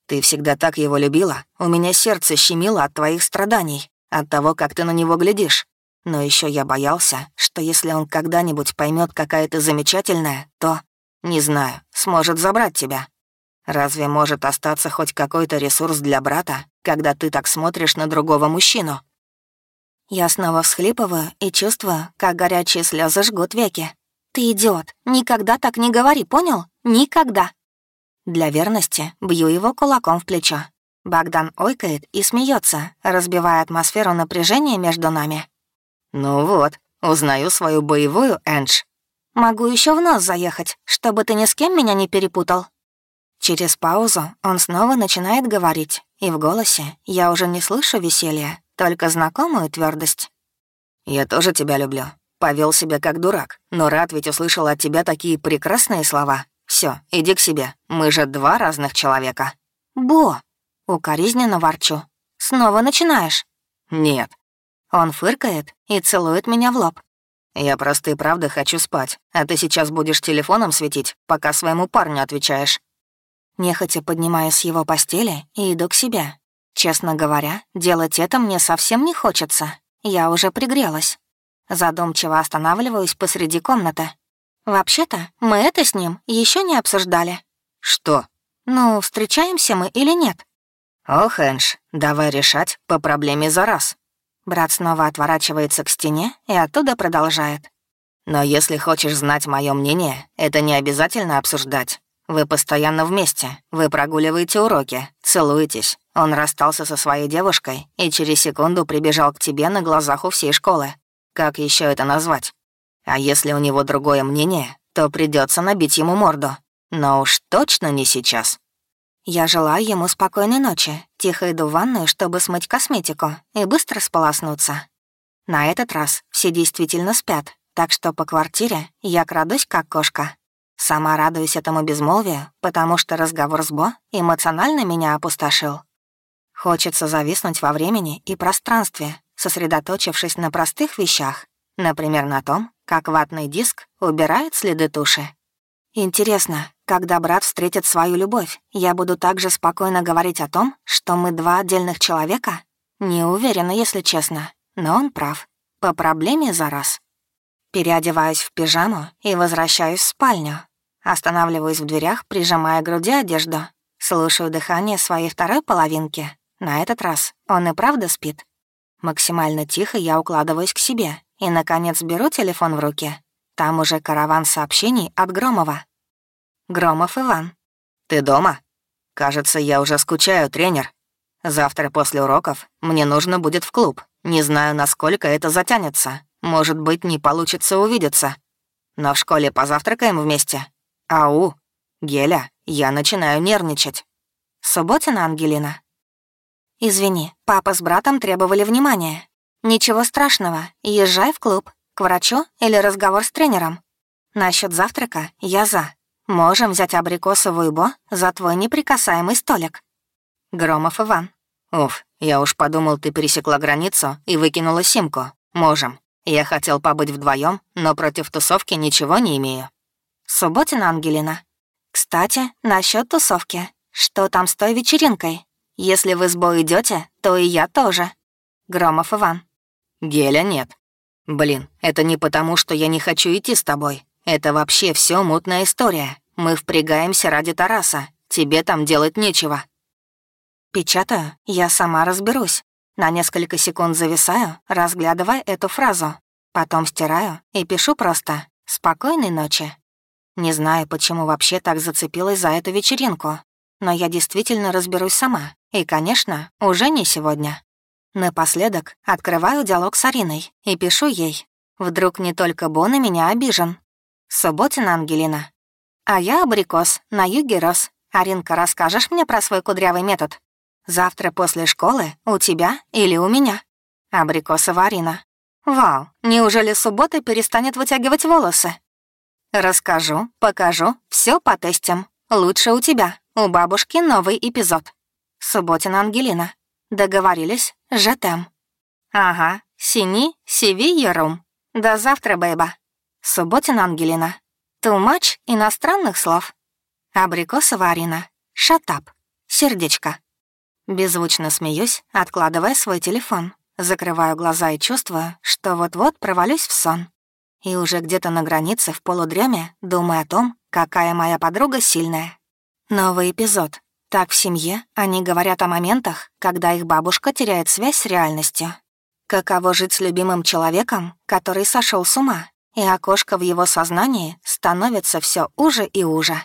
«Ты всегда так его любила. У меня сердце щемило от твоих страданий, от того, как ты на него глядишь. Но еще я боялся, что если он когда-нибудь поймет, какая ты замечательная, то, не знаю, сможет забрать тебя. Разве может остаться хоть какой-то ресурс для брата, когда ты так смотришь на другого мужчину?» Я снова всхлипываю и чувствую, как горячие слезы жгут веки. «Ты идиот! Никогда так не говори, понял? Никогда!» Для верности бью его кулаком в плечо. Богдан ойкает и смеется, разбивая атмосферу напряжения между нами. «Ну вот, узнаю свою боевую Эндж». «Могу еще в нос заехать, чтобы ты ни с кем меня не перепутал». Через паузу он снова начинает говорить, и в голосе я уже не слышу веселья, только знакомую твердость. «Я тоже тебя люблю. Повел себя как дурак, но рад ведь услышал от тебя такие прекрасные слова. Все, иди к себе. Мы же два разных человека». «Бо!» — укоризненно ворчу. «Снова начинаешь?» «Нет». Он фыркает и целует меня в лоб. «Я просто и правда хочу спать, а ты сейчас будешь телефоном светить, пока своему парню отвечаешь». Нехотя поднимаюсь с его постели и иду к себе. Честно говоря, делать это мне совсем не хочется. Я уже пригрелась. Задумчиво останавливаюсь посреди комнаты. «Вообще-то, мы это с ним еще не обсуждали». «Что?» «Ну, встречаемся мы или нет?» «Ох, Энж, давай решать по проблеме за раз». Брат снова отворачивается к стене и оттуда продолжает. «Но если хочешь знать мое мнение, это не обязательно обсуждать. Вы постоянно вместе, вы прогуливаете уроки, целуетесь. Он расстался со своей девушкой и через секунду прибежал к тебе на глазах у всей школы. Как еще это назвать? А если у него другое мнение, то придется набить ему морду. Но уж точно не сейчас. Я желаю ему спокойной ночи, тихо иду в ванную, чтобы смыть косметику и быстро сполоснуться. На этот раз все действительно спят, так что по квартире я крадусь как кошка. Сама радуюсь этому безмолвию, потому что разговор с Бо эмоционально меня опустошил. Хочется зависнуть во времени и пространстве, сосредоточившись на простых вещах, например, на том, как ватный диск убирает следы туши. Интересно, когда брат встретит свою любовь, я буду также спокойно говорить о том, что мы два отдельных человека? Не уверена, если честно, но он прав. По проблеме за раз. Переодеваюсь в пижаму и возвращаюсь в спальню. Останавливаюсь в дверях, прижимая к груди одежду. Слушаю дыхание своей второй половинки. На этот раз он и правда спит. Максимально тихо я укладываюсь к себе и, наконец, беру телефон в руки. Там уже караван сообщений от Громова. Громов Иван. «Ты дома? Кажется, я уже скучаю, тренер. Завтра после уроков мне нужно будет в клуб. Не знаю, насколько это затянется. Может быть, не получится увидеться. Но в школе позавтракаем вместе. Ау, Геля, я начинаю нервничать. Субботина, Ангелина. Извини, папа с братом требовали внимания. Ничего страшного, езжай в клуб, к врачу или разговор с тренером. Насчет завтрака я за. Можем взять абрикосовую бо за твой неприкасаемый столик. Громов Иван. Уф, я уж подумал, ты пересекла границу и выкинула симку. Можем. Я хотел побыть вдвоем, но против тусовки ничего не имею. Субботина Ангелина. Кстати, насчет тусовки. Что там с той вечеринкой? Если вы с Бо идете, то и я тоже. Громов Иван. Геля нет. Блин, это не потому, что я не хочу идти с тобой. Это вообще все мутная история. Мы впрягаемся ради Тараса. Тебе там делать нечего. Печатаю, я сама разберусь. На несколько секунд зависаю, разглядывая эту фразу. Потом стираю и пишу просто «Спокойной ночи». Не знаю, почему вообще так зацепилась за эту вечеринку. Но я действительно разберусь сама. И, конечно, уже не сегодня. Напоследок открываю диалог с Ариной и пишу ей. Вдруг не только Бо на меня обижен. Субботина Ангелина. А я абрикос, на юге рос. Аринка, расскажешь мне про свой кудрявый метод? Завтра после школы у тебя или у меня? Абрикосова Арина. Вау, неужели суббота перестанет вытягивать волосы? Расскажу, покажу, все потестим. Лучше у тебя, у бабушки новый эпизод. Субботина Ангелина. Договорились, жетем. Ага, сини, сиви ерум. До завтра, бейба. Субботина Ангелина. Too иностранных слов. Абрикосова Арина. Шатап. Сердечко. Беззвучно смеюсь, откладывая свой телефон. Закрываю глаза и чувствую, что вот-вот провалюсь в сон. И уже где-то на границе в полудреме думаю о том, какая моя подруга сильная. Новый эпизод. Так в семье они говорят о моментах, когда их бабушка теряет связь с реальностью. Каково жить с любимым человеком, который сошел с ума, и окошко в его сознании становится все уже и уже.